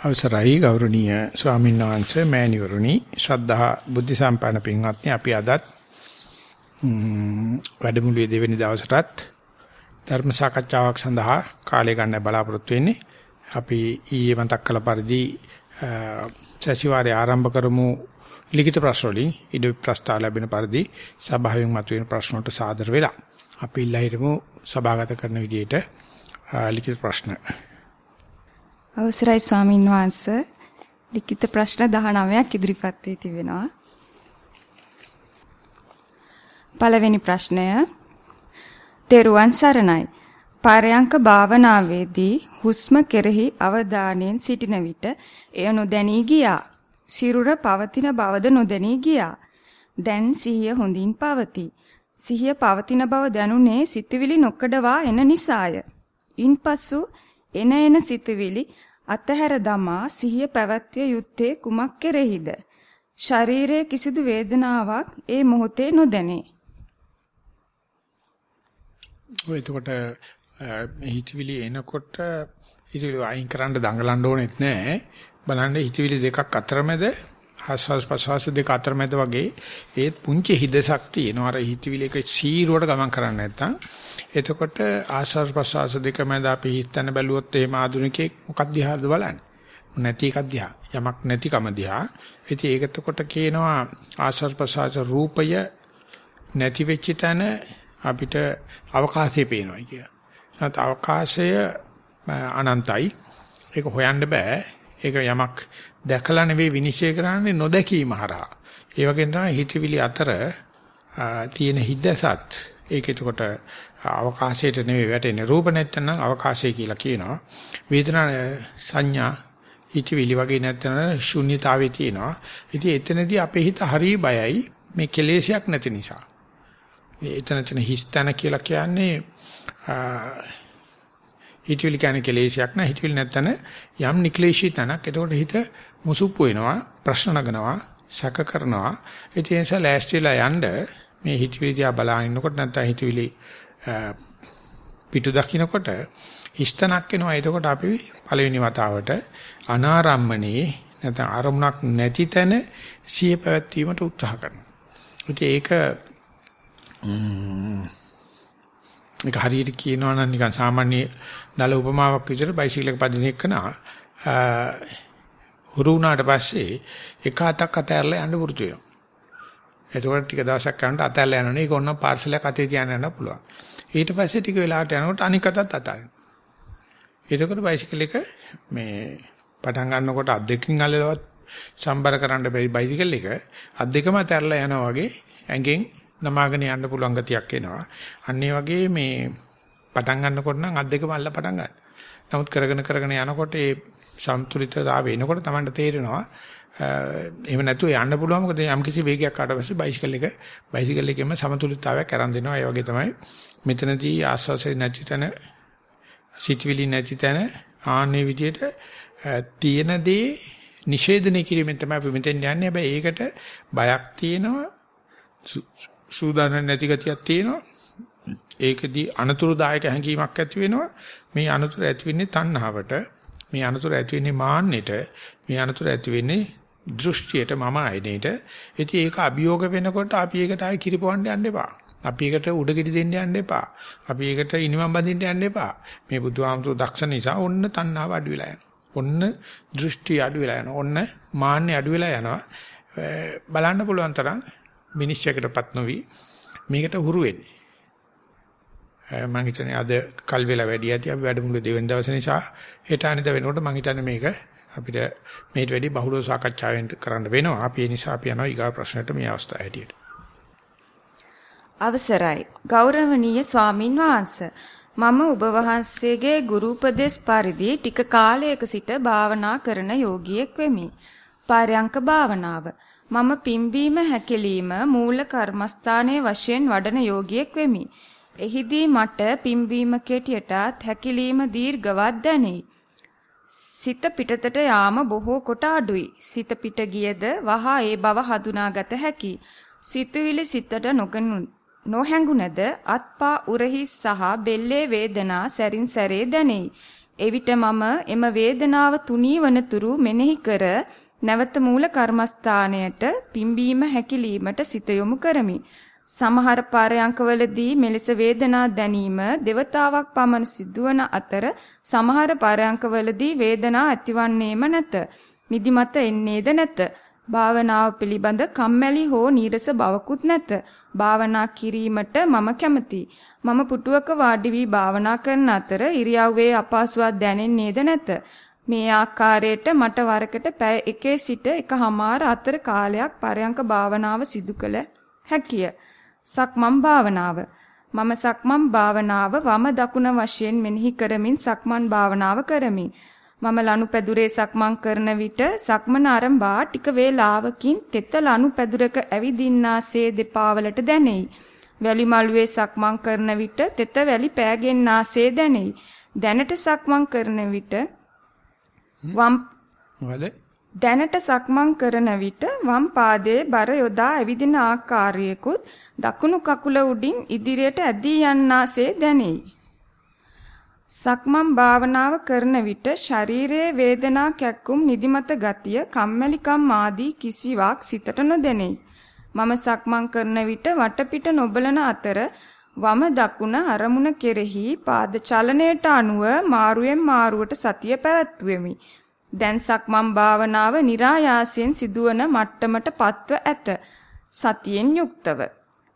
අවසරයි ගෞරවනීය ස්වාමීන් වහන්සේ මෑණිවරුනි. ශ්‍රද්ධා බුද්ධ සම්පන්න පින්වත්නි අපි අදත් වැඩමුළුවේ දෙවෙනි දවසටත් ධර්ම සාකච්ඡාවක් සඳහා කාලය ගන්න බලාපොරොත්තු වෙන්නේ. අපි ඊයේ මතක් කළ පරිදි සතිವಾರයේ ආරම්භ කරමු ලිඛිත ප්‍රශ්න වලින්. ඉද ප්‍රස්තාව ලැබෙන පරිදි සභාවෙන් මතුවෙන ප්‍රශ්න වලට සාදර වෙලා අපි ඉල්ලා හිටමු සභාගත කරන විදිහට ලිඛිත ප්‍රශ්න. අවසරයි ස්වාමින් වහන්සේ ලිඛිත ප්‍රශ්න 19ක් ඉදිරිපත් වී තිබෙනවා. පළවෙනි ප්‍රශ්නය තෙරුවන් සරණයි. පාරයන්ක භාවනාවේදී හුස්ම කෙරෙහි අවධානයෙන් සිටින විට එය නොදැනී ගියා. සිරුර පවතින බවද නොදැනී ගියා. දැන් සිහිය හොඳින් පවතී. සිහිය පවතින බව දැනුනේ සිතවිලි නොකඩවා එන නිසාය. ඉන්පසු එන එන සිතවිලි අතහැර දමා සිහිය පැවැත්විය යුත්තේ කුමක් කෙරෙහිද? ශරීරයේ කිසිදු වේදනාවක් ඒ මොහොතේ නොදැනේ. ඔය එතකොට හිතවිලි එනකොට හිතවිලි අයින් කරන්න දඟලන්න ඕනෙත් නෑ. බලන්න හිතවිලි දෙකක් අතරමැද ආස්වාස් ප්‍රසවාස දෙක අතරමැද වගේ ඒත් පුංචි හිදසක් තියෙනවා. අර හිතවිලි එක සීරුවට ගමන් කරන්නේ නැත්තම් එතකොට ආස්වාස් ප්‍රසවාස දෙක මැද අපි හිතන බැලුවොත් එහෙම ආධුනිකයෙක් මොකක් දිහාද බලන්නේ? නැති එකක් දිහා. යමක් නැතිකම දිහා. ඉතින් ඒක එතකොට කියනවා ආස්වාස් ප්‍රසවාස රූපය නැති වෙච්ච තැන අපිට අවකාශය පේනවා කියලා. නැත් අවකාශය අනන්තයි. ඒක හොයන්න බෑ. ඒක යමක් දැකලා නෙවෙයි විනිශ්චය කරන්නේ නොදැකීම හරහා. ඒ වගේම තමයි හිතවිලි අතර තියෙන හිදසත් ඒක එතකොට අවකාශයට නෙවෙයි වැටෙන්නේ රූප නැත්නම් අවකාශය කියලා කියනවා. වේදනා සංඥා හිතවිලි වගේ නැත්නම් ශුන්්‍යතාවයේ තියෙනවා. ඉතින් එතනදී අපේ හිත හරි බයයි මේ කෙලෙසයක් නැති නිසා. එතන එතන හිස්තන කියලා කියන්නේ හිතවිලි කියන්නේ කෙලෙසයක් නෑ හිතවිලි නැත්නම් යම් නික්ලේශී තනක්. එතකොට හිත මුසුප්පු වෙනවා ප්‍රශ්න නගනවා සැක කරනවා. ඒ නිසා ලෑස්තිලා යන්න මේ හිතවිලි දිහා බලාගෙන ඉන්නකොට නැත්නම් හිතවිලි පිටු දකින්නකොට හිස්තනක් එනවා. එතකොට අපි පළවෙනි වතාවට අනාරම්මනේ නැත්නම් අරමුණක් නැති තැන සිය පැවැත්වීමට උත්සාහ කරනවා. ඉතින් ඒක ඒක හරියට කියනවා නම් නිකන් සාමාන්‍ය දල උපමාවක් විදිහට බයිසිකලයක පදින එකනා හුරු වුණාට පස්සේ එක අතක් අතහැරලා යන්න පුරුදු වෙනවා. එතකොට ටික දවසක් යනකොට අතහැරලා යනවනේ ඒක ඕන පාර්සලයක් අතේ තියාගෙන යන්න පුළුවන්. ඊට පස්සේ ටික වෙලාවට යනකොට අනික අතත් අතාරිනවා. එතකොට බයිසිකල් එක මේ පටන් ගන්නකොට අත් දෙකකින් අල්ලලවත් සම්බර කරන්න බැරි බයිසිකල් එක අත් දෙකම අතහැරලා යනවා වගේ ඇඟෙන් නමාගෙන යන්න පුළුවන් ගතියක් එනවා. අන්න වගේ මේ පටන් ගන්නකොට නම් අත් දෙකම අල්ල පටන් ගන්න. නමුත් කරගෙන කරගෙන යනකොට ඒ සම්තුලිතතාවය එනකොට Tamanට තේරෙනවා එහෙම නැතුව යන්න පුළුවන් මොකද යම් කිසි වේගයක් ආවට පස්සේ බයිසිකල් එක බයිසිකල් එකේම සමතුලිතතාවයක් අරන් දෙනවා. ඒ වගේ තමයි මෙතනදී ආස්වාසේ නැති තැන සිටවිලි නැති තැන ආන්නේ විදියට තියෙන දේ නිෂේධනය කිරීමෙන් තමයි අපි මෙතෙන් යන්නේ. හැබැයි ඒකට බයක් තියෙනවා සූදානම් නැති ගතියක් තියෙනවා. ඒකදී අනතුරුදායක හැඟීමක් ඇති වෙනවා. මේ අනතුරු ඇති වෙන්නේ තණ්හාවට. මේ අනතුරු ඇති වෙන්නේ මාන්නෙට මේ අනතුරු ඇති වෙන්නේ දෘෂ්ටියට මම ආයනේට. ඉතින් ඒක අභියෝග වෙනකොට අපි ඒකට ආයි කිරිපවන්න යන්න එපා. අපි ඒකට උඩගෙඩි දෙන්න යන්න එපා. අපි ඒකට ඉනිමම් බඳින්න යන්න එපා. මේ බුදුහාමුදුරු දක්ෂ නිසා ඔන්න තණ්හාව අඩු වෙලා යනවා. ඔන්න දෘෂ්ටි අඩු වෙලා යනවා. ඔන්න මාන්නේ අඩු වෙලා යනවා. බලන්න පුළුවන් තරම් මිනිස්සුකටපත් නොවි. මේකට හුරු වෙන්නේ. මම හිතන්නේ අද කල් වේලා වැඩි ඇති අපි වැඩමුළු දෙවෙනි දවසේ නිසා හෙට අනිද්දා වෙනකොට මම හිතන්නේ මේක අපිට මේට වැඩි බහුලව සාකච්ඡාවෙන් කරන්න වෙනවා. අපි ඒ නිසා අපි යනවා ඊගා ප්‍රශ්නට මේ අවස්ථාව හැටියට. අවසරයි. ගෞරවනීය ස්වාමින් වහන්සේ. මම ඔබ වහන්සේගේ ගුරු උපදේශ පරිදි ටික කාලයක සිට භාවනා කරන යෝගියෙක් වෙමි. පාරයන්ක භාවනාව. මම පිම්බීම හැකිලිම මූල කර්මස්ථානයේ වශයෙන් වඩන යෝගියෙක් වෙමි. එහිදී මට පිම්බීම කෙටියටත් හැකිලිම දීර්ඝවත් දැනේ. සිත පිටතට යාම බොහෝ කොට අඩුයි. සිත පිට ගියද වහා ඒ බව හඳුනාගත හැකි. සිතුවිලි සිතට නොහැඟුණද අත්පා උරහි සහ බෙල්ලේ වේදනා සැරින් සැරේ දැනේ. එවිට මම එම වේදනාව තුනී වනතුරු මෙනෙහි කර නැවත මූල කර්මස්ථානයට පිම්බීම හැකිලීමට සිත යොමු කරමි. සමහර පාරයන්කවලදී මෙලෙස වේදනා දැනීම දෙවතාවක් පමණ සිදුවන අතර සමහර පාරයන්කවලදී වේදනා ඇතිවන්නේම නැත. නිදිමත එන්නේද නැත. භාවනාව පිළිබඳ කම්මැලි හෝ නීරස බවකුත් නැත. භාවනා කිරීමට මම කැමතියි. මම පුටුවක වාඩි වී භාවනා කරන අතර ඉරියව්වේ අපහසුවක් දැනෙන්නේද නැත. මේ ආකාරයට මට වරකට පැය එකේ සිට එකහමාර අතර කාලයක් පරයන්ක භාවනාව සිදු කළ හැකිය. සක්මන් භාවනාව මම සක්මන් භාවනාව වම දකුණ වශයෙන් මෙනෙහි කරමින් සක්මන් භාවනාව කරමි. මම ලනුපැදුරේ සක්මන් කරන විට සක්මන ආරම්භා ටික වේලාවකින් තෙත ලනුපැදුරක ඇවිදින්නාසේ දෙපා වලට දැනෙයි. වැලි මළුවේ සක්මන් කරන විට තෙත වැලි පෑගෙන්නාසේ දැනෙයි. දැනට සක්මන් කරන විට වම් මොකද දැනට සක්මන් කරන විට වම් පාදයේ බර යොදා ඇවිදින ආකාරයකුත් දකුණු කකුල උඩින් ඉදිරියට ඇදී යන්නාසේ දැනේ. සක්මන් භාවනාව කරන විට ශරීරයේ වේදනා කැක්කුම් නිදිමත ගතිය කම්මැලිකම් ආදී කිසිවක් සිතට නොදැනේ. මම සක්මන් කරන විට වටපිට නොබලන අතර වම දකුණ අරමුණ කෙරෙහි පාද චලනයට අනුව මාරුවෙන් මාරුවට සතිය පැවැත්වෙමි. දැන් සක්මන් භාවනාව નિરાයාසයෙන් සිදුවන මට්ටමට පත්ව ඇත. සතියෙන් යුක්තව.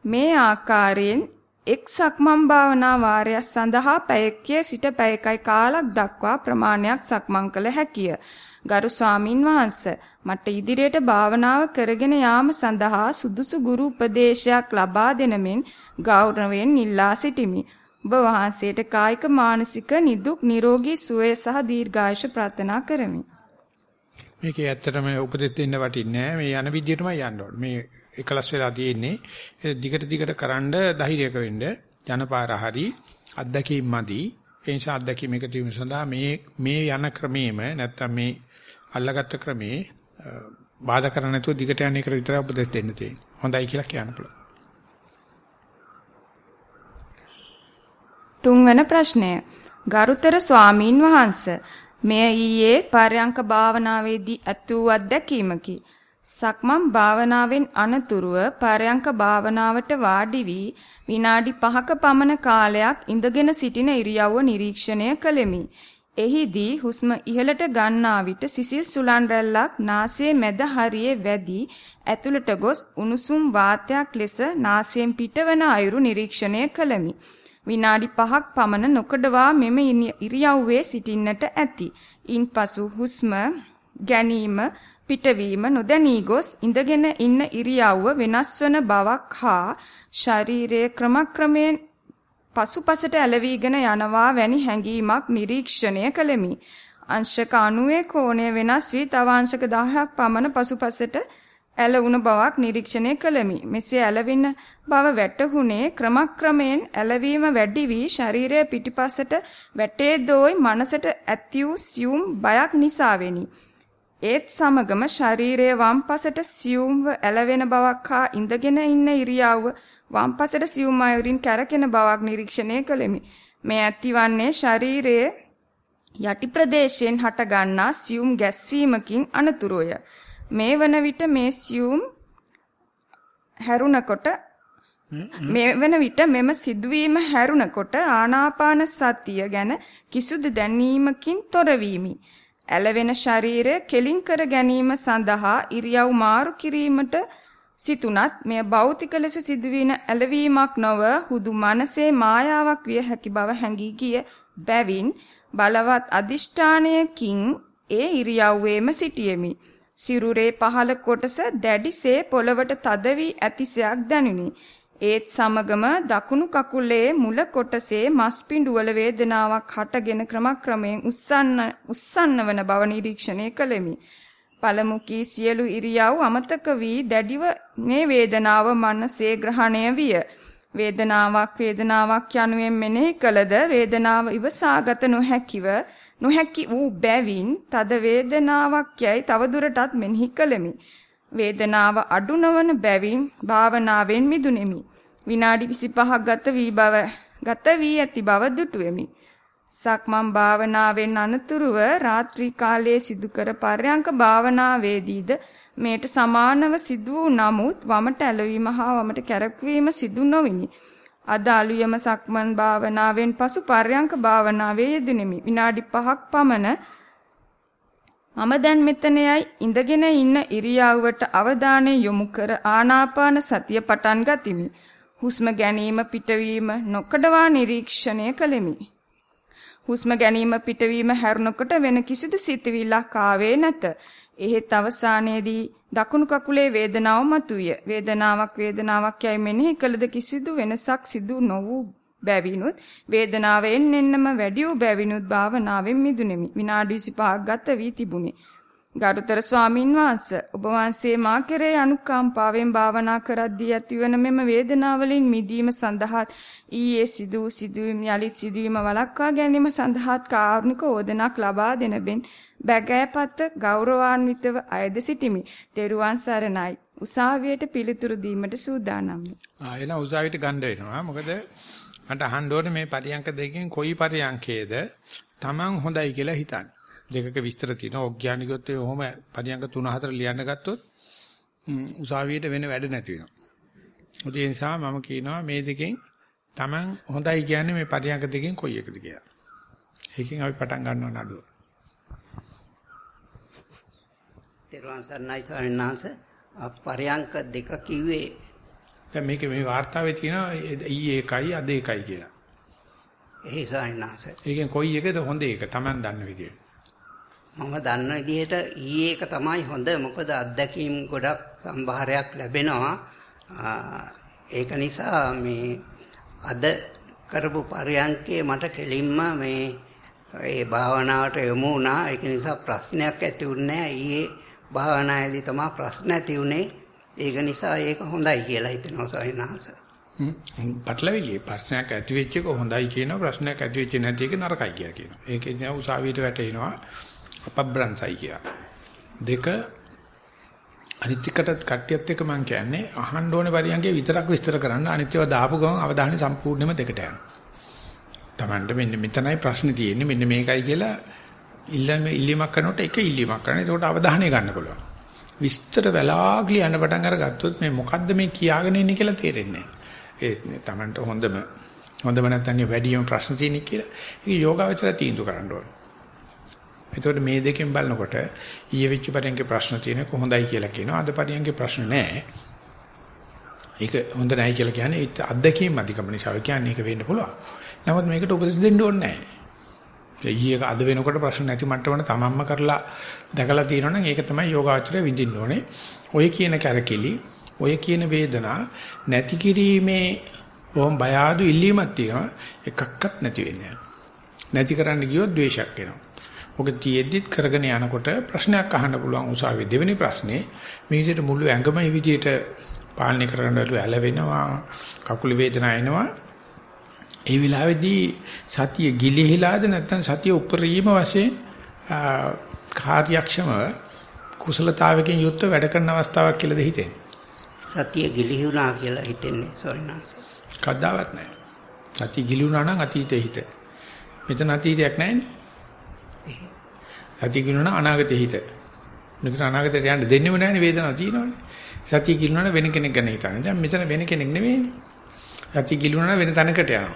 මේ ආකාරයෙන් එක් සක්මන් භාවනා වාරයක් සඳහා පැයකේ සිට පැයකයි කාලක් දක්වා ප්‍රමාණයක් සක්මන් කළ හැකිය. ගරු ස්වාමින් වහන්සේ මට ඉදිරියට භාවනාව කරගෙන යාම සඳහා සුදුසු ගුරු උපදේශයක් ලබා දෙනමින් ගෞරවයෙන් ඉල්ලා සිටිමි. ඔබ වහන්සේට කායික මානසික නිදුක් නිරෝගී සුවය සහ දීර්ඝායුෂ ප්‍රාර්ථනා කරමි. මේකේ ඇත්තටම උපදෙස් දෙන්න වටින්නේ නැහැ. මේ යන විදිහටමයි යන්න ඕනේ. මේ එකලස් වෙලා තියෙන්නේ. දිගට දිගට කරන්ඩ ධෛර්යක වෙන්න යන පාර හරි අත්දැකීම් මදි. ඒ නිසා අත්දැකීම් එකතු වීම සඳහා මේ මේ යන ක්‍රමයේම නැත්තම් මේ අල්ලගත්ත ක්‍රමේ බාධා කර නැතුව දිගට යන එකට විතරයි උපදෙස් දෙන්න තියෙන්නේ. හොඳයි කියලා කියන්න පුළුවන්. තුන්වන ප්‍රශ්නය. ගරුතර ස්වාමීන් වහන්ස මෙය ඊයේ පරයන්ක භාවනාවේදී ඇති වූ අත්දැකීමකි. සක්මන් භාවනාවෙන් අනතුරුව පරයන්ක භාවනාවට වාඩි වී විනාඩි 5ක පමණ කාලයක් ඉඳගෙන සිටින ඉරියව්ව නිරීක්ෂණය කළෙමි. එහිදී හුස්ම ඉහළට ගන්නා විට සිසිල් සුලන් රැල්ලක් නාසයේ මැද හරියේ වැඩි ඇතුළට ගොස් උණුසුම් වාතයක් ලෙස නාසයෙන් පිටවන අයුරු නිරීක්ෂණය කළමි. විනාඩි 5ක් පමණ නොකඩවා මෙම ඉරියව්වේ සිටින්නට ඇති. ඉන්පසු හුස්ම ගැනීම පිටවීම නොදැනී ගොස් ඉඳගෙන ඉන්න ඉරියව්ව වෙනස් වන බවක් හා ශරීරයේ ක්‍රමක්‍රමයෙන් පසුපසට ඇලවිගෙන යනවා වැනි හැඟීමක් නිරීක්ෂණය කළෙමි. අංශක 90 කෝණය වෙනස් වී තව අංශක 10ක් පමණ පසුපසට ඇලවුණ බවක් නිරීක්ෂණය කළෙමි. මෙසේ ඇලවෙන බව වැටහුනේ ක්‍රමක්‍රමයෙන් ඇලවීම වැඩි වී ශරීරය පිටිපසට වැටේ දෝයි මනසට ඇති වූ සියුම් බයක් නිසාවෙනි. ඒත් සමගම ශරීරයේ වම්පසට සියුම්ව ඇලවෙන බවක් හා ඉඳගෙන ඉන්න ඉරියව්ව වම්පසට සියුම් අයුරින් කැරකෙන බවක් නිරීක්ෂණය කළෙමි. මේ ඇතිවන්නේ ශරීරයේ යටි ප්‍රදේශයෙන් හටගන්නා සියුම් ගැස්සීමකින් අනතුරුය. මේ වන විට මේ සියුම් හැරුණකොට මේ වෙන විට මෙම සිදුවීම හැරුණකොට ආනාපාන සතිය ගැන කිසිදු දැනීමකින් තොර වීමි. ඇලවෙන ශරීරය කෙලින් කර ගැනීම සඳහා ඉරියව් මාරු කිරීමට සිතුනත් මෙය භෞතික ලෙස සිදුවෙන ඇලවීමක් නොව හුදු මනසේ මායාවක් විය හැකි බව හැඟී ගිය බැවින් බලවත් අදිෂ්ඨානයකින් ඒ ඉරියව්වේම සිටියෙමි. සිරුරේ පහළ කොටස දැඩිසේ පොළවට තද වී ඇතිසයක් දැනුනි. ඒත් සමගම දකුණු කකුලේ මුල කොටසේ මස් පිඬුවල වේදනාවක් හටගෙන ක්‍රමක්‍රමයෙන් උස්සන්න උස්සන්න වන බව නිරීක්ෂණය කළෙමි. පළමු කී සියලු ඉරියව් අමතක වී දැඩිව මේ වේදනාව මනසේ ග්‍රහණය විය. වේදනාවක් වේදනාවක් යනුවෙන් මෙනෙහි කළද වේදනාව ඉවසාගත නොහැකිව නොහැකි වූ බැවින් තද වේදනාවක් යයි තවදුරටත් මෙනෙහි කළෙමි. වේදනාව අඩු නොවන බැවින් භාවනාවෙන් මිදුනේමි. විනාඩි 25ක් ගත වී බව ගත වී ඇති බව දුටුවෙමි. සක්මන් භාවනාවෙන් අනතුරුව රාත්‍රී කාලයේ සිදු කර පර්යංක භාවනාවේදීද මේට සමානව සිදු වූ නමුත් වමට ඇලවීම හා වමට කැරක්වීම සිදු නොවිනි. අද අලුයම සක්මන් භාවනාවෙන් පසු පර්යංක භාවනාවේ යෙදුණෙමි. විනාඩි 5ක් පමණ මම දැන් මෙතනයයි ඉඳගෙන ඉන්න ඉරියව්වට අවධානය යොමු කර ආනාපාන සතිය පටන් ගතිමි. හුස්ම ගැනීම පිටවීම නොකඩවා නිරීක්ෂණය කළෙමි. හුස්ම ගැනීම පිටවීම හැරුණකොට වෙන කිසිදු සිතවිල්ලක් ආවේ නැත. එහෙත් අවසානයේදී දකුණු කකුලේ වේදනාව මතුවිය. වේදනාවක් වේදනාවක් යයි මෙනෙහි කළද කිසිදු වෙනසක් සිදු නොවූ බැවිනුත් වේදනාවෙන් එන්නම වැඩි වූ බැවිනුත් භාවනාවෙන් මිදුනේමි. විනාඩි 25ක් ගත වී තිබුණේ. ගරුතර ස්වාමින් වහන්සේ ඔබ වහන්සේ මා කෙරේ අනුකම්පාවෙන් භාවනා කරද්දී ඇතිවන මෙම වේදනාවලින් මිදීම සඳහා ඊයේ සිදු සිදුවීම් යලිත් සිදුවීම වළක්වා ගැනීම සඳහා කාරුණික ඕදනක් ලබා දෙන බෙන් බැගෑපත් ගෞරවාන්විතව අයද සිටිමි. ත්වන් සරණයි. උසාවියට පිළිතුරු දීමට සූදානම්. ආ එන උසාවියට ගන්න වෙනවා. මොකද මට අහන්න ඕනේ මේ පරියන්ක දෙකෙන් කොයි පරියන්කේද Taman හොඳයි කියලා හිතන්නේ. දෙකක විස්තර තියෙනවා. ඔග්ඥානිකයොත් ඒ ඔහොම පරියංග 3-4 ලියන්න ගත්තොත් උසාවියට වෙන වැඩ නැති වෙනවා. ඒ නිසා මම කියනවා මේ දෙකෙන් Taman හොඳයි කියන්නේ මේ පරියංග දෙකෙන් කොයි එකද කියලා. ඒකෙන් අපි පටන් ගන්නවා නඩුව. තෙරුවන් සරණයි ස්වාමීන් වහන්සේ පරියංක දෙක කිව්වේ දැන් මේක මේ වார்த்தාවේ තියෙනවා ඊ එකයි අද එකයි කියලා. එහේ ස්වාමීන් වහන්සේ. ඒකෙන් කොයි එකද හොඳ එක Taman දන්න විදියට. මම දන්න විදිහට ඊයේ එක තමයි හොඳ. මොකද අත්දැකීම් ගොඩක් සම්භාරයක් ලැබෙනවා. ඒක නිසා මේ අද කරපු පරියන්කේ මට කෙලින්ම මේ ඒ භාවනාවට යොමු වුණා. ඒක නිසා ප්‍රශ්නයක් ඇති වුණේ ඊයේ භාවනාවේදී තමයි ප්‍රශ්න ඇති වුණේ. ඒක නිසා ඒක හොඳයි කියලා හිතනවා සවිනාස. පටලවිලි ප්‍රශ්නයක් ඇති වෙච්ච එක හොඳයි කියනවා. ප්‍රශ්නයක් ඇති වෙච්ච නැති එක නරකයි කියලා කියනවා. ඒකේ දැන් උසාවියට වැටෙනවා. අපබ්‍රංසයි කියලා. දෙක අනිත් එකට කට්ටියත් එක්ක මම කියන්නේ අහන්න ඕනේ පරියන්ගේ විතරක් විස්තර කරන්න අනිත් ඒවා දාපු ගමන් අවධානය සම්පූර්ණයෙන්ම දෙකට යනවා. Tamanට මෙන්න මෙතනයි ප්‍රශ්නේ තියෙන්නේ මෙන්න මේකයි කියලා ඉල්ලීම ඉල්ලීමක් කරනකොට එක ඉල්ලීමක් කරන්න. ඒකට අවධානය ගන්න පුළුවන්. විස්තර වෙලා කියන්න පටන් අරගත්තොත් මේ මොකද්ද මේ කියාගෙන ඉන්නේ කියලා තේරෙන්නේ නැහැ. ඒ Tamanට හොඳම හොඳම නැත්නම් වැඩිම ප්‍රශ්න තියෙන කියලා. ඒක යෝගාවචර තීන්දුව කරන්න ඕනේ. එතකොට මේ දෙකෙන් බලනකොට ඊයේ වෙච්ච පරියන්ගේ ප්‍රශ්න තියෙන කොහොඳයි කියලා කියනවා. අද පරියන්ගේ ප්‍රශ්න නැහැ. ඒක හොඳ නැහැ කියලා කියන්නේ ඒ අත්දැකීම් අධිකම නිසා කියන්නේ ඒක වෙන්න පුළුවන්. නමුත් මේකට උපදෙස් දෙන්න ඕනේ නැහැ. ඊයේ අද වෙනකොට ප්‍රශ්න නැති මට්ටමන තමන්ම කරලා දැකලා තියෙනවනම් ඒක තමයි යෝගාචරය විඳින්න ඕනේ. ඔය කියන කැරකිලි, ඔය කියන වේදනා නැති කිරීමේ බොහොම බය ආදු ඉල්ලීමක් තියෙනවා. එකක්වත් නැති වෙන්නේ නැති කරන්න ගියොත් ද්වේෂයක් එනවා. ඔක තියෙද්දිත් කරගෙන යනකොට ප්‍රශ්නයක් අහන්න පුළුවන් උසාවියේ දෙවෙනි ප්‍රශ්නේ මේ විදිහට මුළු ඇඟම මේ විදිහට පාලනය කරන්න බැලුව ඇලවෙනවා කකුල වේදනා එනවා. ඒ විලාවේදී සතිය ගිලිහිලාද නැත්නම් සතිය උපරිම වශයෙන් කාර්යක්ෂම කුසලතාවකින් යුක්ත වැඩ කරන අවස්ථාවක් කියලාද හිතෙන්නේ? සතිය ගිලිහුණා කියලා හිතෙන්නේ සෝරිනාස කද්දාවත් නැහැ. සතිය ගිලිහුණා නම් අතීතේ හිත. මෙතන අතීතයක් නැහැනේ සතිය කිනුන අනාගතේ හිත. මෙතන අනාගතයට යන්න දෙන්නෙම නැහැනේ වේදනාව තියෙනවනේ. සතිය කිනුන වෙන කෙනෙක් ගැන හිතන්නේ. දැන් මෙතන වෙන කෙනෙක් නෙවෙයිනේ. සතිය කිනුන වෙන තැනකට යනවා.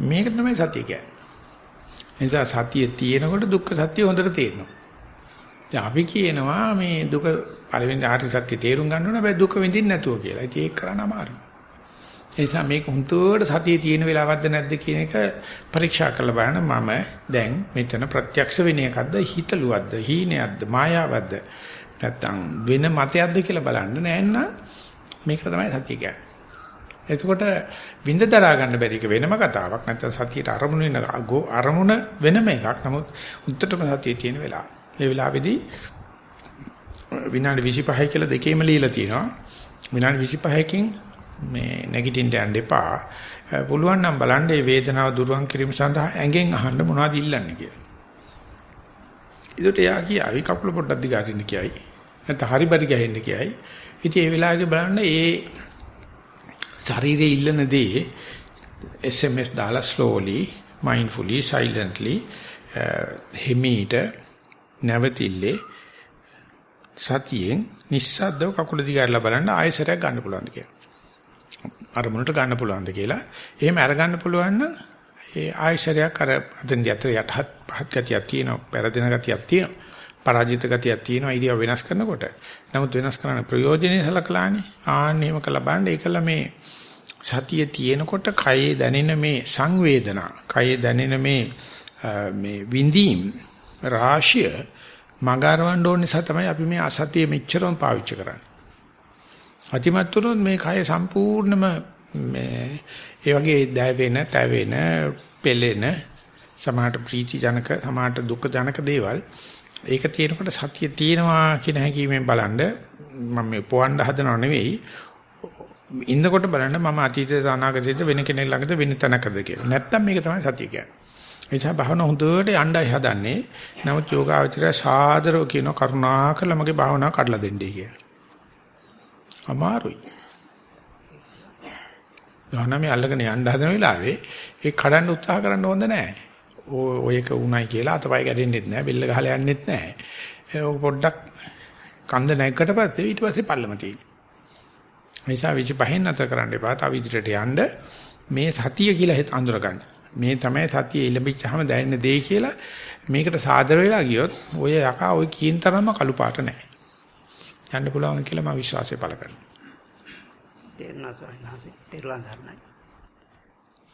මේක තමයි සතිය කියන්නේ. එනිසා සතිය තියෙනකොට දුක්ඛ සත්‍ය හොඳට තේරෙනවා. දැන් අපි කියනවා මේ දුක පළවෙනි ආර්ය සත්‍ය තේරුම් ගන්න ඕන බෑ දුක විඳින්න නැතුව කියලා. ඉතින් ඒක කරන්න අමාරුයි. ඒ නිසා මේක හුදුවට සතියේ තියෙන වෙලාවක්ද නැද්ද කියන එක පරීක්ෂා කරලා බලන්න මම දැන් මෙතන ප්‍රත්‍යක්ෂ වෙන එකක්ද හිතලුවක්ද හීනයක්ද මායාවක්ද නැත්තම් වෙන මතයක්ද කියලා බලන්න නෑන්න මේකට තමයි සතිය කියන්නේ. එතකොට විඳ දරා ගන්න බැරි එක වෙනම කතාවක් නැත්නම් සතියට අරමුණ වෙන අරමුණ වෙනම එකක්. නමුත් උත්තරම සතියේ තියෙන වෙලාව. ඒ වෙලාවේදී විනාඩි 25යි කියලා දෙකේම লীලා තියෙනවා. විනාඩි 25කින් මේ නැගිටින්න යන්න එපා. පුළුවන් නම් බලන්න මේ වේදනාව දුරුවන් කිරීම සඳහා ඇඟෙන් අහන්න මොනවද ඉල්ලන්නේ කියලා. ඒකට එයා කියයි කකුල පොඩ්ඩක් දිගාරින්න කියයි. නැත්නම් හරි බරි ගහින්න කියයි. ඉතින් ඒ වෙලාවේදී බලන්න ඒ ශරීරයේ ඉල්ලන දේ SMS දාලා slowly mindfully silently හිමීට නැවතිල්ලේ සතියෙන් නිස්සද්දව කකුල දිගාරලා බලන්න ආයෙසරයක් ගන්න පුළුවන්ද කියලා. අරමුණට ගන්න පුළුවන්ද කියලා. එහෙම අරගන්න පුළුවන් නම් ඒ ආයෙසරයක් අර අදින් යතර යටහත් පහත් ගතියක් තියෙනවා, පෙරදින ගතියක් තියෙනවා. පරාජිත ගතියක් තියෙනවා ඉරියව් වෙනස් කරනකොට. නමුත් වෙනස් කරන්න ප්‍රයෝජනෙයි සලකලානේ. ආන්න එහෙම කළා බලන්න ඒකල මේ සතිය තියෙනකොට කයේ දැනෙන මේ සංවේදනා, කයේ දැනෙන මේ මේ විඳීම් රාශිය මගාරවන්න ඕන නිසා තමයි අපි මේ අසතිය මෙච්චරම පාවිච්චි කරන්නේ. අතිමත් වුණොත් මේ කය සම්පූර්ණම මේ ඒ වගේ දැවෙන, තැවෙන, පෙළෙන සමාහට ප්‍රීති ජනක, සමාහට දුක් ජනක දේවල් ඒක තියෙනකොට සතිය තියෙනවා කියන හැඟීමෙන් බලන්න මම මේ පොවන්න හදනව නෙවෙයි ඉන්නකොට බලන්න මම අතීතයේ අනාගතයේ වෙන කෙනෙක් ළඟද වෙන තැනකද කියලා. නැත්තම් මේක තමයි සතිය කියන්නේ. ඒ නිසා භාවන හොඳට යණ්ඩයි හදන්නේ. නමුත් යෝගාවචරය සාදරව කියන කරුණාකරලා මගේ භාවනාව කඩලා දෙන්නයි කියලා. අමාරුයි. ධනමේ අල්ලගෙන යන්න හදන වෙලාවේ ඒ කඩන්න උත්සාහ කරන්න හොඳ නැහැ. ඔය එක උණයි කියලා අතපය ගැටෙන්නෙත් නැහැ, බෙල්ල ගහලා යන්නෙත් නැහැ. ඒක පොඩ්ඩක් කන්ද නැගකට පස්සේ ඊට පස්සේ පල්ලම තියෙනවා. නිසා විච පහෙන් නැතර කරන්න එපා. තව ඉදිරියට යන්න මේ සතිය කියලා හිත අඳුර ගන්න. මේ තමයි සතිය ඉලඹිච්චාම දැනෙන දේ කියලා මේකට සාදර වෙලා ගියොත් ඔය යකා ඔය කීන තරම්ම කළු පාට නැහැ. යන්න පුළුවන් කියලා මම විශ්වාසය පළ කරනවා. තේරුණා ස්වාමීන් වහන්සේ. තේරුවන් ධර්මයි.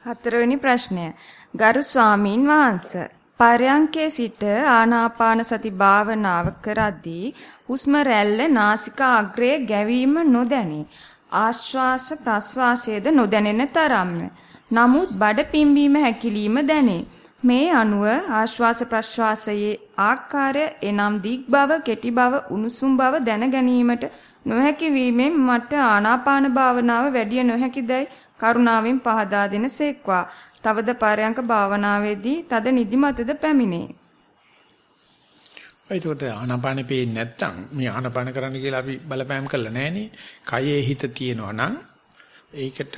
හතරවෙනි ප්‍රශ්නය. ගරු ස්වාමීන් වහන්සේ පරයන්කේ සිට ආනාපාන සති භාවනාව කරද්දී හුස්ම රැල්ල නාසිකා අග්‍රයේ ගැවීම නොදැනේ. ආශ්වාස ප්‍රශ්වාසයේද නොදැනෙන තරම්ය. නමුත් බඩ පිම්බීම හැකිලිම දැනේ. මේ අනුව ආශ්වාස ප්‍රශ්වාසයේ ආකාරය එනම් දිග් බව, කෙටි බව, උණුසුම් බව දැන ගැනීමට නොහැකි වීමෙන් මට ආනාපාන භාවනාව වැඩි නොහැකිදයි කරුණාවෙන් පහදා දෙනසේක්වා. තවද පාරයන්ක භාවනාවේදී තද නිදිමතද පැමිණේ. ඒකට ආනාපානෙ පේන්නේ නැත්තම් මේ ආනාපාන කරන්න කියලා අපි බලපෑම් කළා නෑනේ. කයේ හිත තියෙනවා නම් ඒකට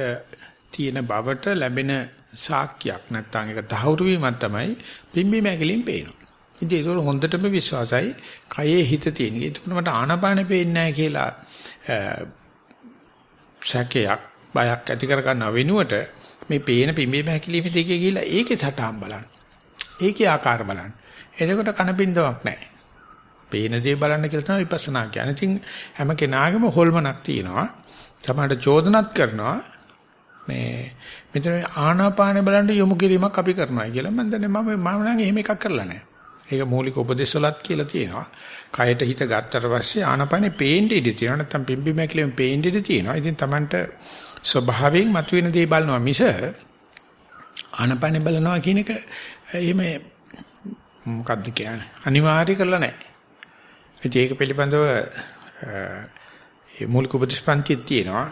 තියෙන බවට ලැබෙන සාක්කයක් නැත්තම් ඒක තහවුරු වීමක් තමයි පිම්බි මැගලින් පේනවා. ඉතින් ඒක හොඳටම විශ්වාසයි කයේ හිත තියෙන. ඒකට මට ආනාපානෙ පේන්නේ නැහැ කියලා සැකයක් බයක් ඇති කර ගන්නව වෙනුවට මේ පේන පිම්බීම හැකිලිම දෙකේ ගිහිල්ලා ඒකේ සටහන් බලන්න. ඒකේ ආකාර බලන්න. එතකොට කනපින්දමක් නැහැ. පේන දේ බලන්න කියලා තමයි විපස්සනා කියන්නේ. ඉතින් හැම කෙනාගේම හොල්මනක් තියෙනවා. සමහරට චෝදනත් කරනවා. මේ මෙතන ආනාපානෙ බලන්න යොමු කිරීමක් අපි කරනවා කියලා මම දන්නේ මම මම නම් එහෙම එකක් කරලා නැහැ. ඒක මූලික උපදේශවලත් කියලා තියෙනවා. කයට හිත ගත්තට පස්සේ ආනාපානෙ පේන්න ඉඩ තියෙනවා. නැත්නම් පිම්බි මැකිලෙන් පේන්න ඉඩ තියෙනවා. ඉතින් Tamanට ස්වභාවයෙන් මතුවෙන දේ බලනවා මිස ආනාපානෙ බලනවා කියන එක එහෙම මොකද්ද කියන්නේ? අනිවාර්ය කරලා නැහැ. ඉතින් ඒක පිළිබඳව මූලික උපදේශපන්තියේ තියෙනවා.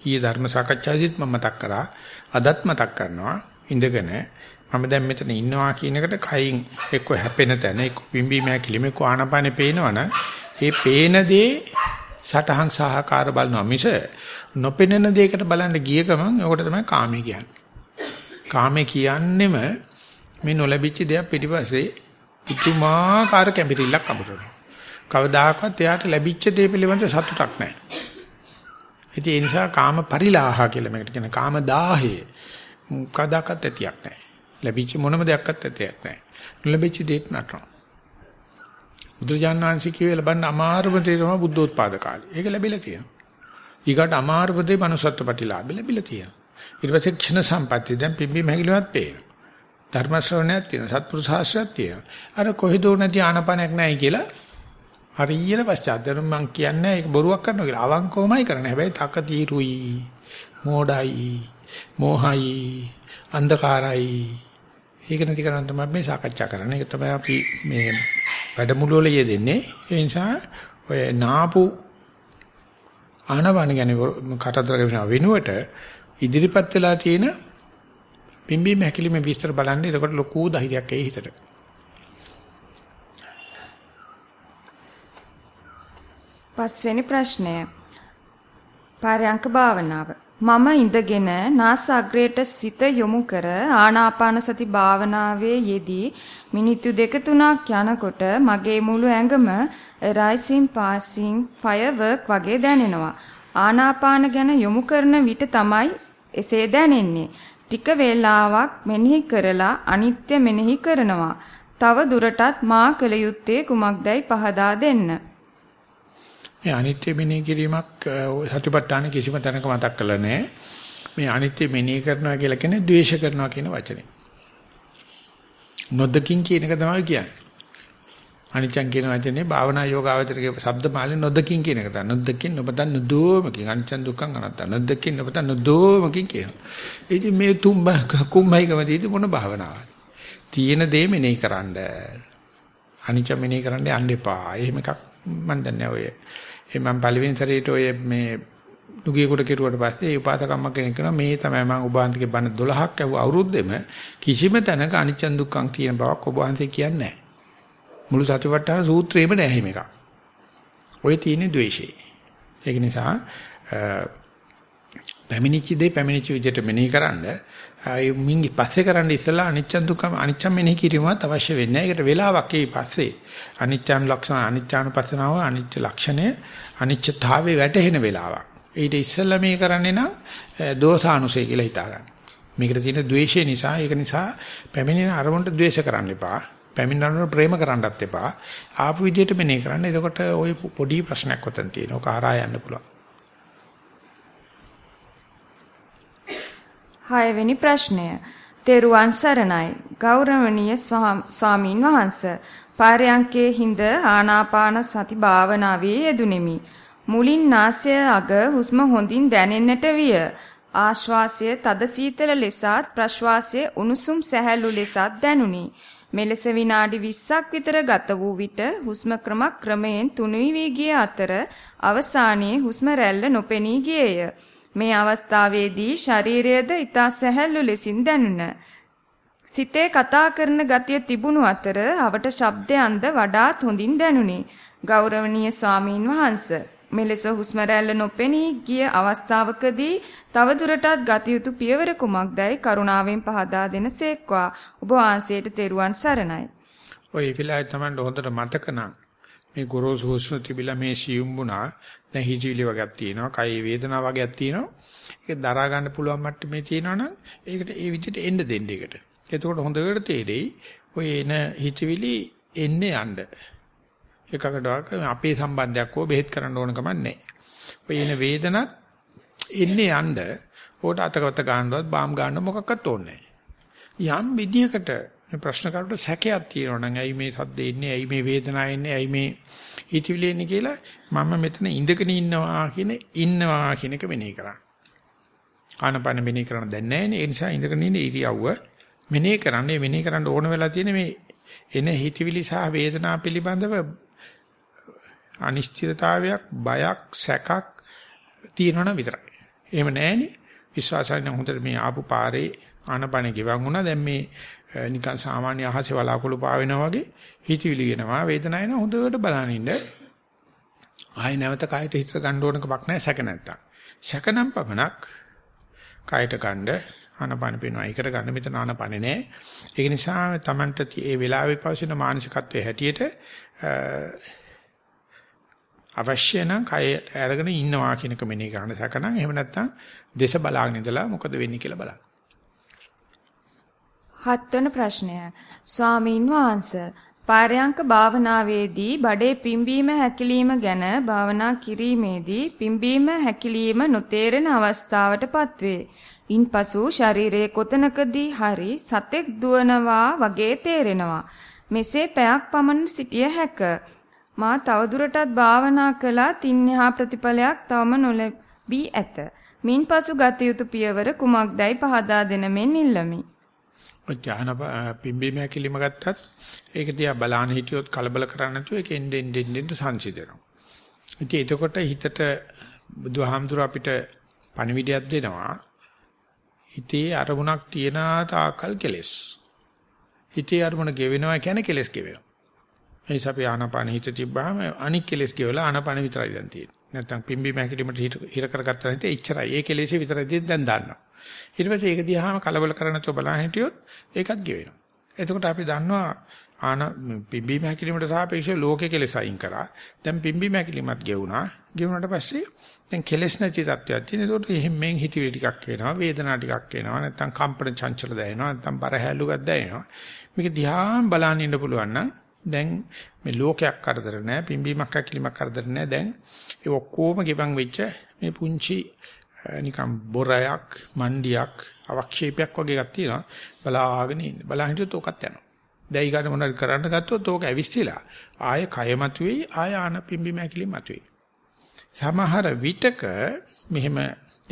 ඊයේ ධර්ම සාකච්ඡාවේදීත් මම මතක් කරා. අදත් මතක් කරනවා. ඉඳගෙන මම දැන් මෙතන ඉන්නවා කියන එකට කයින් එක්ක හැපෙන තැන එක්ක පිම්බීම හැකිලිම එක්ක ආනපානේ පේනවනම් ඒ පේන දේ සටහන් සහකාර බලනවා මිස නොපෙනෙන දෙයකට බලන්න ගිය ගමන් ඒකට තමයි කාමයේ කියන්නේ. කාමයේ කියන්නෙම මේ නොලැබිච්ච දෙයක් පිටිපස්සේ පුතුමාකාර කැඹිරිල්ලක් අඹරනවා. කවදාකවත් එයාට ලැබිච්ච දේ පිළිබඳ සතුටක් නැහැ. ඉතින් ඒ නිසා කාම පරිලාහ කියලා මේකට කියන කාම දාහය කදාකත් ඇතියක් නැහැ. ලැබිච්ච මොනම දෙයක්වත් ඇතියක් නැහැ. නොලැබිච්ච දෙයක් නටනවා. බුදුජානනාංශ කියේ ලබන්න අමාරුම දේ තමයි බුද්ධෝත්පාද කාලේ. ඒක ලැබිලා තියෙනවා. ඊකට අමාරුම දේ manussත්ව ප්‍රතිලාභ ලැබිලා තියෙනවා. ඊට පස්සේ ක්ෂණ සම්පatti දැන් පිම්බි මහගිලවත් පේනවා. ධර්ම ශ්‍රවණයක් තියෙනවා. සත්පුරුෂ ශාස්ත්‍රයක් තියෙනවා. අර කොහෙදෝ නැති ආනපනයක් නැහැ කියලා හරියට පශ්චාත්තරම් මං කියන්නේ ඒක බොරුවක් කරනවා කියලා. අවංකවමයි කරන්නේ. හැබැයි තක తీරුයි, මෝඩයි, මෝහයි, අන්ධකාරයි. ඒක නැති කරන් තමයි මේ සාකච්ඡා කරන්නේ. ඒක තමයි අපි මේ වැඩමුළු වල යෙදෙන්නේ. ඒ නිසා ඔය නාපු ආනවන ගැන කටතර වෙනුවට ඉදිරිපත් වෙලා තියෙන පිම්බීම හැකිලිම විස්තර බලන්න. එතකොට ලොකු ධෛර්යයක් එයි හිතට. පස්වෙනි ප්‍රශ්නය. පාරයන්ක භාවනාව. මම ඉඳගෙන නාසාග්‍රයට සිත යොමු කර ආනාපාන සති භාවනාවේ යෙදී මිනිත්තු දෙක තුනක් යනකොට මගේ මුළු ඇඟම rising passing firework වගේ දැනෙනවා. ආනාපාන ගැන යොමු කරන විට තමයි එසේ දැනෙන්නේ. ටික වේලාවක් මෙනෙහි කරලා අනිත්‍ය මෙනෙහි කරනවා. තව දුරටත් මා කළ යුත්තේ කුමක්දයි පහදා දෙන්න. මේ අනිත්‍ය මෙනෙහි කිරීමක් සතිපට්ඨාන කිසිම තැනක මතක් කරලා නැහැ. මේ අනිත්‍ය මෙනෙහි කරනවා කියලා කියන්නේ ද්වේෂ කරනවා කියන වචනේ. නොදකින් කියන එක තමයි කියන්නේ. අනිච්චං කියන වචනේ භාවනා යෝගාවචරයේ ශබ්දමාලේ නොදකින් කියන එක තමයි. නොදකින් නොපතන් නොදෝමකින් අනිච්චං දුක්ඛං අනත්තං නොදකින් නොපතන් නොදෝමකින් කියනවා. ඉතින් මේ තුම් කුම්මයිකම දීදී මොන භාවනාවක්ද? තියෙන දේ මෙනෙහි කරන්න. අනිච්ච මෙනෙහි කරන්න යන්න එපා. එහෙම එකක් මම දන්නේ ඔය. ඒ මම පළවෙනි සැරේට ඔය මේ නුගියෙකුට කෙරුවට පස්සේ ඒ උපාසකම්ම කෙනෙක් කරනවා මේ තමයි මම ඔබ වහන්සේගේ බණ 12ක් ඇහුව අවුරුද්දෙම කිසිම තැනක අනිච්චන් දුක්ඛං තියෙන බවක් ඔබ වහන්සේ කියන්නේ නැහැ. මුළු සතිපට්ඨාන සූත්‍රයේම නැහැ මේක. ඔය තියෙන්නේ ද්වේෂය. ඒක නිසා පැමිණිච්ච දේ පැමිණිච්ච විදිහට මෙනෙහි කරන්න මින් පස්සේ කරන්න ඉස්සලා අනිච්චන් දුක්ඛම අනිච්චම් මෙනෙහි කිරීමත් අවශ්‍ය වෙන්නේ නැහැ. ඒකට වෙලාවක් ඒ පස්සේ අනිච්චන් ලක්ෂණ අනිච්චානුපස්සනාව අනිච්ච ලක්ෂණය අනිච්චතාවේ වැටහෙන වෙලාවක්. ඊට ඉස්සලා මේ කරන්නේ නම් දෝසානුසය කියලා හිතා ගන්න. මේකට තියෙන ද්වේෂය නිසා ඒක නිසා පැමිණෙන අරමුණට ද්වේෂ කරන්න එපා. පැමිණෙනවට ප්‍රේම කරන්නත් එපා. ආපු විදියට මෙනේ කරන්න. එතකොට ওই පොඩි ප්‍රශ්නයක් ඔතන තියෙනවා. කාරා යන්න පුළුවන්. හයවෙනි ප්‍රශ්නය. තෙරුවන් සරණයි. ගෞරවනීය ස්වාමින් වහන්සේ. පාරයන්කේ හිඳ ආනාපාන සති භාවනාවේ යෙදුණෙමි. මුලින් නාසය අග හුස්ම හොඳින් දැනෙන්නට විය. ආශ්වාසය තද සීතල ලෙසත් ප්‍රශ්වාසය උණුසුම් සැහැල්ලු ලෙසත් දැනුනි. මෙලෙස විනාඩි 20ක් විතර ගත වූ විට හුස්ම ක්‍රම ක්‍රමයෙන් තුනී වී ගිය අතර අවසානයේ හුස්ම රැල්ල නොපෙනී ගියේය. මේ අවස්ථාවේදී ශරීරයද ඊතා සැහැල්ලු ලෙසින් දැනුණ. සිතේ කතා කරන ගතිය තිබුණු අතර අවට ශබ්දයන්ද වඩාත් හොඳින් දැනුනි. ගෞරවනීය ස්වාමීන් වහන්සේ මෙලෙස හුස්ම රැල්ල නොපෙනී ගිය අවස්ථාවකදී තව දුරටත් ගත යුතු පියවර කුමක්දයි කරුණාවෙන් පහදා දෙනසේක්වා ඔබ වහන්සේට තෙරුවන් සරණයි. ඔය විලාය තමයි හොඳට මතක නම් මේ ගොරෝසු හුස්ම තිබිලා මේ සියුම් වුණා දැන් හිජිලි වගේක් තියෙනවා කයි වේදනාව වගේක් තියෙනවා ඒක දරා ගන්න පුළුවන් මට්ටමේ තියෙනවනම් ඒකට ඒ විදිහට එන්න දෙන්න ඒකට. එතකොට හොඳට තේරෙයි ඔය එන හිතවිලි එන්නේ යන්න. එකකටවත් අපේ සම්බන්ධයක් හෝ බෙහෙත් කරන්න ඕන කමක් නැහැ. ඔය එන වේදනත් එන්නේ යන්න ඕකට අතකට ගන්නවත් බාම් ගන්න මොකක්වත් ඕනේ යම් විදියකට මේ ප්‍රශ්න කරුට සැකයක් තියෙනවා නම් ඇයි මේ සද්ද එන්නේ ඇයි මේ වේදනාව එන්නේ ඇයි මේ හිතවිලි එන්නේ කියලා මම මෙතන ඉඳගෙන ඉන්නවා කියන ඉන්නවා කියන එක මෙනෙහි කරා. ආනපන මෙනෙහි කරන්න දැන් නැහැ නේ ඒ නිසා ඉඳගෙන ඉන්න ඉරියව්ව මෙනෙහි කරන්නේ මෙනෙහි කරන්න ඕන වෙලා තියෙන මේ එන හිතවිලි සහ වේදනා පිළිබඳව අනිශ්චිතතාවයක් බයක් සැකක් තියෙනවනම් විතරයි. එහෙම නැහෙනේ. විශ්වාසයෙන් හොඳට මේ ආපු පාරේ ආනපන ගිවන් වුණා. දැන් මේ නිකන් සාමාන්‍ය අහසේ වලාකුළු පාවෙනා වගේ හිතවිලි වෙනවා වේදනාව එනවා හොඳට බලන ඉන්න. ආයි නැවත කයට හිත ගන්න ඕන කමක් නැහැ සැක නැත්තම්. සැකනම් පමණක් කයට ගන්න ආනපන පේනවා. ඒකට ගන්න මෙතන ආනපනේ නැහැ. ඒක නිසා Tamanට මේ වෙලාවේ පවසින මානසිකත්වයේ හැටියට අවශ්‍ය නම් කය අරගෙන ඉන්නවා කියන එක මෙනෙහි කරන්න සැකනම් එහෙම නැත්නම් දේශ බලාගෙන ඉඳලා මොකද වෙන්නේ කියලා බලන්න. හත්වන ප්‍රශ්නය ස්වාමීන් වහන්සේ පාරයන්ක භාවනාවේදී බඩේ පිම්බීම හැකිලිම ගැන භාවනා කිරීමේදී පිම්බීම හැකිලිම නොතේරෙන අවස්ථාවටපත් වේ. ඉන්පසු ශරීරයේ කොතනකදී හරි සතෙක් දුවනවා වගේ තේරෙනවා. මෙසේ පැයක් පමණ සිටිය හැකිය. මා තවදුරටත් භාවනා කළා තින්හා ප්‍රතිඵලයක් තවම නොලැබී ඇත. මින්පසු ගත යුතු පියවර කුමක්දයි පහදා දෙන මෙන් ඉල්ලමි. ඥාන පිම්බීම ඇකිලිම ගත්තත් ඒක දිහා බලාන හිටියොත් කලබල කරන්නේ නැතුව ඒක එන්න එන්න එන්න සංසිඳනවා. ඉතින් එතකොට හිතට බුදුහාමුදුර අපිට පණිවිඩයක් දෙනවා. හිතේ අරමුණක් තියන තාකල් කෙලස්. හිතේ අරමුණ ගෙවෙනවා කියන්නේ කෙලස් ගෙවෙනවා. ඒ නිසා අපි ආනාපාන හිත තිබ්බාම අනික් කෙලස් කියවලා ආනාපාන විතරයි දැන් තියෙන්නේ. නැත්නම් පිම්බි මහැකිලිමට හිර කරගත්තා නැත්නම් එච්චරයි. ඒ කෙලෙසේ විතරයි දැන් දන්නවා. ඊට පස්සේ ඒක දිහාම කලබල කරන්න තෝ බලන් හිටියොත් ඒකත් ගෙවෙනවා. එතකොට අපි දන්නවා ආන පිම්බීම හැකිලිමට සාපේක්ෂව ලෝකේ කෙලෙස් අයින් කරා. දැන් පිම්බීම හැකිලිමත් ගෙවුනා. ගෙවුනට පස්සේ දැන් කෙලෙස් නැති තත්ත්වයක් තියෙන. ඒකට එහෙම්මෙන් හිතවිලි ටිකක් එනවා, වේදනා ටිකක් එනවා, නැත්නම් කම්පන චංචල දැනෙනවා, නැත්නම් බරහැලුවක් දැනෙනවා. මේක දිහාම බලන්න ඉන්න පුළුවන් නම් දැන් මේ ලෝකයක් කරදර නැහැ, පිම්බීමක් හැකිලිමක් කරදර නැහැ. දැන් ඒ ඔක්කොම ගෙවන් වෙච්ච මේ පුංචි නිකම් බොරයක්, මණ්ඩියක්, අවක්ෂේපයක් වගේ එකක් තියෙනවා. බලාගෙන ඉන්න. බලාගෙන හිටියොත් ඕකත් යනවා. දැයි ගන්න මොනවද කරන්න ගත්තොත් ඕක ඇවිස්සලා ආය කය මතුවේයි ආය ආන පිම්බි මැකිලි මතුවේයි. සමහර විටක මෙහෙම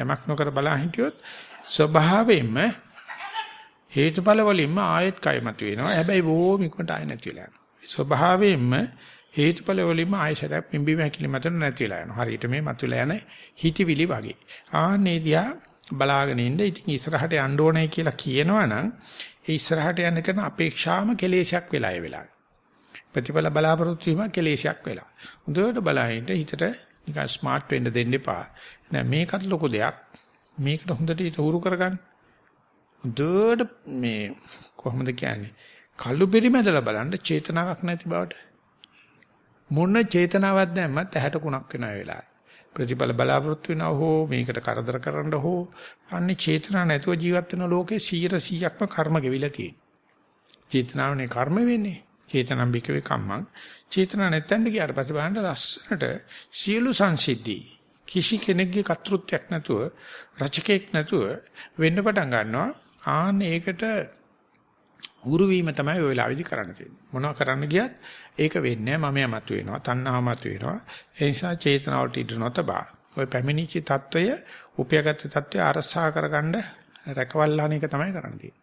යමක් නොකර බලා හිටියොත් ස්වභාවයෙන්ම හේතුඵල වලින්ම ආයෙත් කය මතුවෙනවා. හැබැයි බොහොම ඉක්මනට ආය නැති වෙලා යනවා. ස්වභාවයෙන්ම හේතුඵල වලින්ම ආයශර පිම්බි මැකිලි මතුන නැති වෙලා යනවා. හරියට මේ මතුවලා යන හිතවිලි වගේ. ආන්නේ දිහා බලාගෙන ඉන්න ඉතින් ඉස්සරහට යන්න ඕනේ කියලා කියනවනම් ඒ ඉස්සරහට යන්න කරන අපේක්ෂාම කෙලේශයක් වෙලා ඒ වෙලාවේ. ප්‍රතිඵල බලාපොරොත්තු වීම කෙලේශයක් වෙලා. හොඳට බලහින්න හිතට නිකන් ස්මාර්ට් වෙන්න දෙන්න එපා. නෑ මේකත් ලොකු දෙයක්. මේකට හොඳට හිත උරු කරගන්න. හොඳට මේ කොහොමද කියන්නේ? කල්ලු පරිමැදලා බලන්න චේතනාවක් නැති බවට. මොන චේතනාවක් නැම්මත් ඇහැට කුණක් වෙනවා ඒ වෙලාවේ. ප්‍රතිඵල බලාපොරොත්තු වෙනවා හෝ මේකට කරදර කරන්න හෝ අන්නේ චේතනා නැතුව ජීවත් වෙන ලෝකේ 100%ක්ම කර්ම ගෙවිලා තියෙනවා. චේතනාවනේ කර්ම වෙන්නේ. චේතනම් බිකවේ කම්මං. චේතනා නැත්තඳ ගියාට පස්සේ බලන්න ලස්සනට සියලු සංසිද්ධි කිසි කෙනෙක්ගේ කර්තෘත්වයක් නැතුව රචකෙක් නැතුව වෙන්න පටන් ගන්නවා. ආන්න ඒකට ගුරු වීම තමයි ওই වෙලාවේදී කරන්න තියෙන්නේ. මොනවා කරන්න ගියත් ඒක වෙන්නේ නැහැ. මම යමතු වෙනවා, තණ්හා මතු වෙනවා. ඒ නිසා චේතනාවට ඉඩ නොතබා. ওই පැමිණිච්ච తত্ত্বය, උපයාගත් తত্ত্বය අරසා කරගන්න රැකවල්ලාන එක තමයි කරන්න තියෙන්නේ.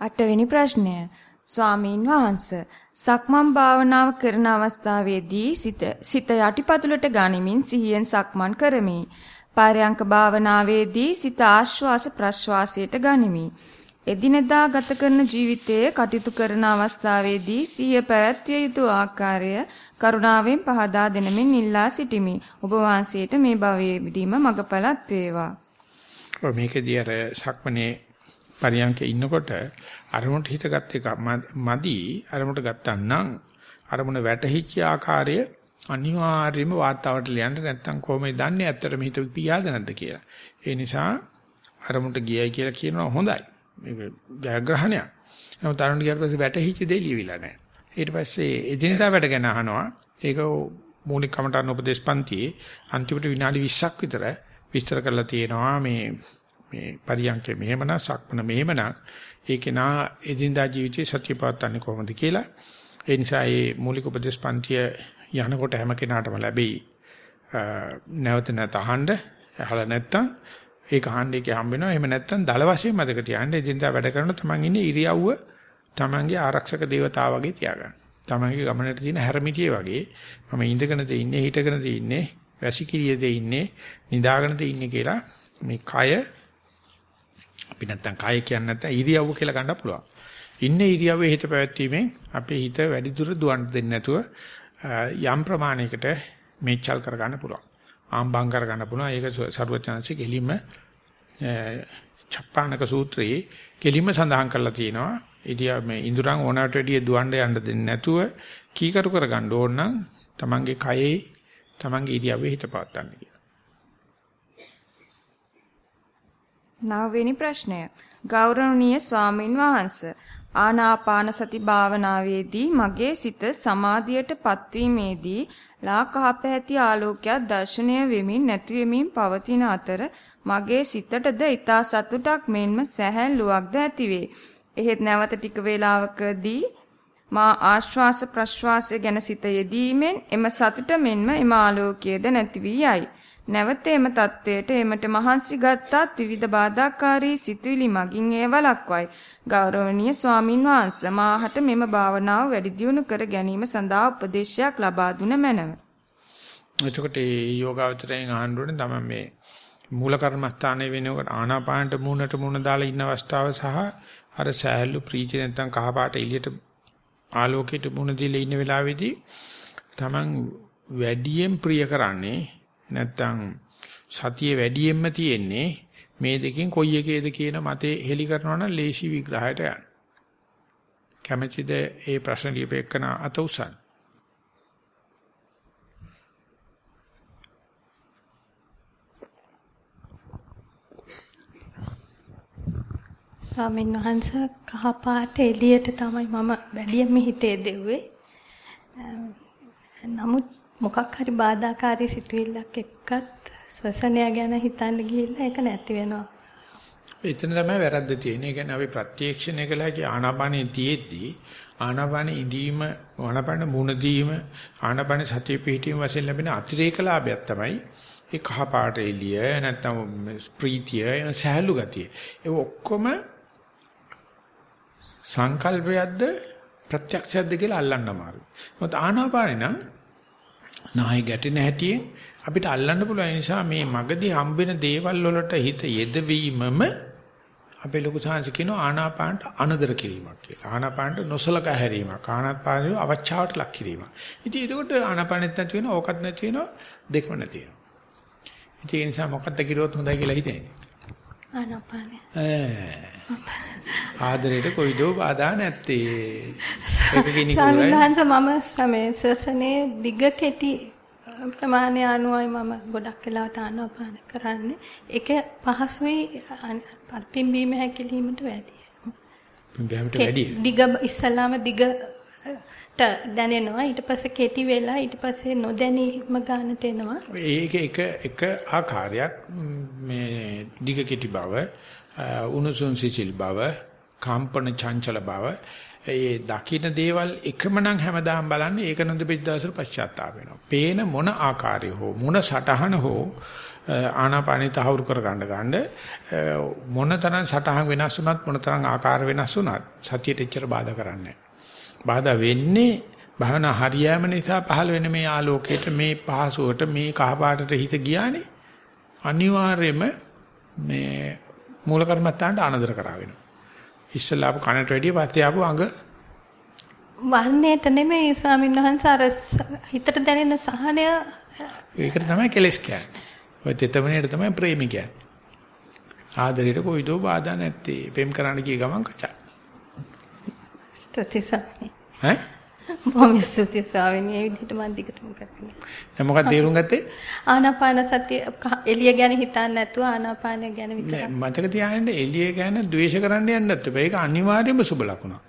අටවෙනි ප්‍රශ්නය ස්වාමීන් වහන්ස සක්මන් භාවනාව කරන අවස්ථාවේදී සිත සිත යටිපතුලට ගනිමින් සිහියෙන් සක්මන් කරමි. පාරයන්ක භාවනාවේදී සිත ආශ්වාස ප්‍රශ්වාසයට ගනිමි. එදිනෙදා ගත කරන ජීවිතයේ කටයුතු කරන අවස්ථාවේදී සිහිය පැවැත්විය යුතු ආකාරය කරුණාවෙන් පහදා දෙනමින් ඉල්ලා සිටිමි. ඔබ වහන්සේට මේ භවයේදීම මඟපලත් වේවා. ඔය මේකදී අර සක්මනේ පරියන්කේ ඉන්නකොට අරමුණට හිතගත් එක මදි අරමුණට ගත්තා අරමුණ වැටහිච්ච ආකාරය අනිවාර්යයෙන්ම වාතාවරණයට ලියන්න නැත්නම් කොහොමද දන්නේ ඇත්තටම හිත පියාද නැද්ද කියලා. ඒ නිසා අරමුණට ගියයි කියලා කියනවා හොඳයි. මේක ජයග්‍රහණයක්. නමුත් අරුණ ගියාට පස්සේ වැටහිච්ච දේ ලියවිලා නැහැ. ඊට පස්සේ එදිනදා වැඩ ගැන අහනවා. ඒක මූලික කමටහන් උපදේශ පන්තියේ අන්තිමට විනාඩි 20ක් විතර විස්තර කරලා තියෙනවා මේ මේ පරියන්කේ මෙහෙමන සක්මන මෙහෙමන ඒක නා එදිනදා ජීවිතේ සත්‍ය පවත්න්නේ කොහොමද කියලා. ඒ නිසා මේ මූලික උපදේශ පන්තිය යනකොට හැම කෙනාටම ලැබෙයි. නැවත නැත අහන්න අහලා නැත්තම් ඒක අහන්න එකේ හම්බ වෙනවා. එහෙම නැත්නම් දල වශයෙන් මතක තියාගන්න. එදිනදා වැඩ කරන තමන් ඉන්නේ ඉරියව්ව තමන්ගේ ආරක්ෂක දේවතාව වගේ තියාගන්න. තමන්ගේ ගමනට තියෙන හැරමිටියේ වගේ මම ඉඳගෙනද ඉන්නේ හිටගෙනද ඉන්නේ වැසිකිළියේද ඉන්නේ නිදාගෙනද ඉන්නේ කියලා මේ කය අපි නැත්තම් කය කියන්නේ නැත්තම් ඉරියව්ව කියලා ගන්න පුළුවන්. ඉන්නේ ඉරියව්වේ හිත පැවැත්වීමෙන් අපේ හිත වැඩි දුර දුවන්න දෙන්නේ නැතුව යම් ප්‍රමාණයකට මේචල් කර ගන්න පුළුවන්. ආම්බම් කර ගන්න පුළුවන්. ඒක සරුවචනන්සේ කෙලින්ම චප්පානක සූත්‍රයේ කෙලින්ම සඳහන් කරලා තියෙනවා. ඉතියා මේ ඉඳුරන් ඕනකට වැඩිය දුවන්න යන්න දෙන්නේ නැතුව කීකරු කර ගන්න ඕන නම් තමන්ගේ කයේ තමන්ගේ ඉරියව්වේ හිත පවත්වන්න කියලා. නවවෙනි ප්‍රශ්නය. ගෞරවනීය ස්වාමින් වහන්සේ ආනාපාන සති භාවනාවේදී මගේ සිත සමාධියට පත්වීමේදී ලාකහප ඇති ආලෝකයක් දර්ශනය වෙමින් නැති වෙමින් පවතින අතර මගේ සිතටද ඊතා සතුටක් මෙන්ම සැහැල්ලුවක්ද ඇතිවේ. එහෙත් නැවත ටික වේලාවකදී මා ආශ්වාස ප්‍රශ්වාසය ගැන සිත යෙදීමෙන් එම සතුට මෙන්ම එම ආලෝකයේද නැති වී යයි. නැවත එම தത്വයට එමට මහන්සි ගත්තත් විවිධ බාධාකාරී සිතුවිලි මගින් ඒ වළක්වයි. ගෞරවනීය ස්වාමින් වහන්සේ මාහට මෙම භාවනාව වැඩි දියුණු කර ගැනීම සඳහා උපදේශයක් ලබා දුන මැනව. එතකොට මේ යෝගාවචරයෙන් ආහන්නුනේ තමයි මේ මූල කර්මස්ථානයේ වෙනකොට ආනාපානට මූණට මූණ දාලා ඉන්න අවස්ථාව සහ අර සෑහළු ප්‍රීති නැත්තම් කහපාට එළියට ආලෝකයට මූණ දීලා ඉන්න වෙලාවේදී Taman වැඩියෙන් ප්‍රිය කරන්නේ නැත්තම් සතිය වැඩියෙන්ම තියෙන්නේ මේ දෙකෙන් කොයි එකේද කියන මතේ හෙලි කරනවා නම් ලේසි විග්‍රහයට යන්න. කැමැතිද ඒ ප්‍රශ්න ලියපෙකන අත උසන්. ස්වාමීන් වහන්සේ කහපාට එළියට තමයි මම වැඩියෙන්ම හිතේ දෙව්වේ. නමුත් මොකක් හරි බාධාකාරී සිතුවිල්ලක් එක්කත් ස්වසනය ගැන හිතන්න ගිහිල්ලා ඒක නැති වෙනවා. එතන තමයි වැරද්ද තියෙන්නේ. ඒ කියන්නේ අපි ප්‍රත්‍යක්ෂණය කළා කිය ආනාපානෙ තියෙද්දී ආනාපාන ඉදීම ආනාපාන මුණ දීම ආනාපාන සතිය පිහිටීම වශයෙන් ලැබෙන අතිරේක ලාභයක් තමයි ඒ කහ පාට එළිය නැත්නම් ප්‍රීතිය සහැල්ලු ගතිය. ඒ ඔක්කොම සංකල්පයක්ද ප්‍රත්‍යක්ෂයක්ද කියලා අල්ලන්න අමාරුයි. මොකද ආනාපානේ නම් නායි ගැටෙන හැටියෙන් අපිට අල්ලන්න පුළුවන් නිසා මේ මගදී හම්බෙන දේවල් වලට හිත යෙදවීමම අපේ ලොකු සාංශ කියනවා ආනාපානට අනදර කිරීමක් කියලා. ආනාපානට නොසලකා හැරීමක්. ආනාපානය අවචාවට ලක් කිරීමක්. ඉතින් ඒකට ආනාපානෙත් නැති වෙනවා, ඕකත් නැති වෙනවා, දෙකම නැති වෙනවා. ඉතින් ඒ නිසා මොකක්ද කිරුවොත් හොඳයි කියලා හිතෙන්නේ. ආනාපානය. ආදරයට කොයිදෝ බාධා නැත්තේ. ඒක. සාමිනහන්ස මම සමේ ශ්වසනේ දිග කෙටි ප්‍රමාණය අනුවයි මම ගොඩක් වෙලාවට ආනාපාන කරන්නේ. ඒක පහසුයි පිම්බීම හැකිලීමට වැඩිය. පිම්බීමට වැඩිය. දිග ඉස්සලාම දිගට දැනෙනවා ඊට පස්සේ කෙටි වෙලා ඊට පස්සේ නොදැනීම ගන්නට එනවා. ඒක එක එක ආකාරයක් මේ දිග කෙටි බව උණුසුම් සිසිල් බව කම්පන චංචල බව ඒ දකින්න දේවල් එකම නම් හැමදාම බලන්නේ ඒක නන්ද පිටදාසර පශ්චාත්තාප වෙනවා. පේන මොන ආකාරය හෝ මොන සටහන හෝ ආනාපානිය තහවුරු කර ගන්න ගන්න මොන තරම් සටහන් වෙනස් වුණත් මොන තරම් ආකාර වෙනස් වුණත් සතියට එච්චර බාධා කරන්නේ බාධා වෙන්නේ භවනා හරියෑම නිසා පහළ වෙන මේ ආලෝකයට මේ පහසුවට මේ කහපාටට හිත ගියානේ අනිවාර්යයෙන්ම මේ මූල කර්මත්තාන්ට අනදර කරා වෙනවා. ඉස්සලා ආපු කනට වැඩිය පස්සේ ආපු අඟ වර්ණයට නෙමෙයි ස්වාමීන් වහන්සේ අර හිතට දැනෙන සහනය ඒකට තමයි කෙලස් කියන්නේ. ඔය තෙතමනේට තමයි ප්‍රේමී කියන්නේ. ආදරයට කොයිදෝ බාධා නැත්තේ. පෙම් කරන්න ගිය ගමන් කචා. ස්තුති ස්වාමී. ඈ? බොහොම ස්තුති ස්වාමීනි. ඒ විදිහට මම දිගටම කරන්නේ. දැන් මොකක්ද තේරුම් ගත්තේ? ආනාපාන සතිය එළිය ගැන හිතන්නේ නැතුව ආනාපානය ගැන විතරක්. මතක තියාගන්න එළිය ගැන ද්වේෂ කරන්න යන්නත් එපා. ඒක අනිවාර්යයෙන්ම සුබ ලකුණක්.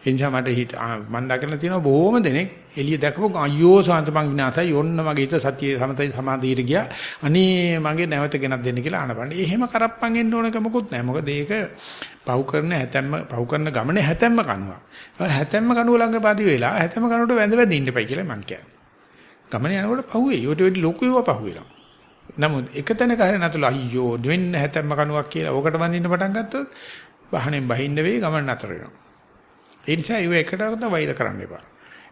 ඒ නිසා මට හිත මම දකින්න තියෙනවා බොහොම දෙනෙක් එළිය දැකපු අයියෝ සාන්තපං විනාසයි යොන්න මගේ හිත සතිය සමතයි සමාධියට ගියා. අනේ මගේ නැවත ගෙනත් දෙන්න කියලා ආනපන්න. එහෙම කරප්පන් එන්න ඕනක මොකුත් නැහැ. මොකද ඒක පව් කරන හැතැම්ම පව් කරන ගමනේ හැතැම්ම කනුවක්. හැතැම්ම කනුව ළඟ පදි වෙලා හැතැම්ම කනුවට වැඳ වැඳ ඉන්න එපයි කියලා මං කියන්නේ. ගමනේ යනකොට පහුවේ. ඊට වෙඩි ලොකු ඒවා පහුවෙලා. නමුත් එක තැනක හරිය නැතුළු අයියෝ දෙන්න හැතැම්ම කනුවක් කියලා ඕකට වඳින්න පටන් ගත්තොත් වහනෙන් බහින්න වෙයි ගමන නතර වෙනවා. ඒ නිසා ඒව එකටවත් වෛර කරන්න එපා.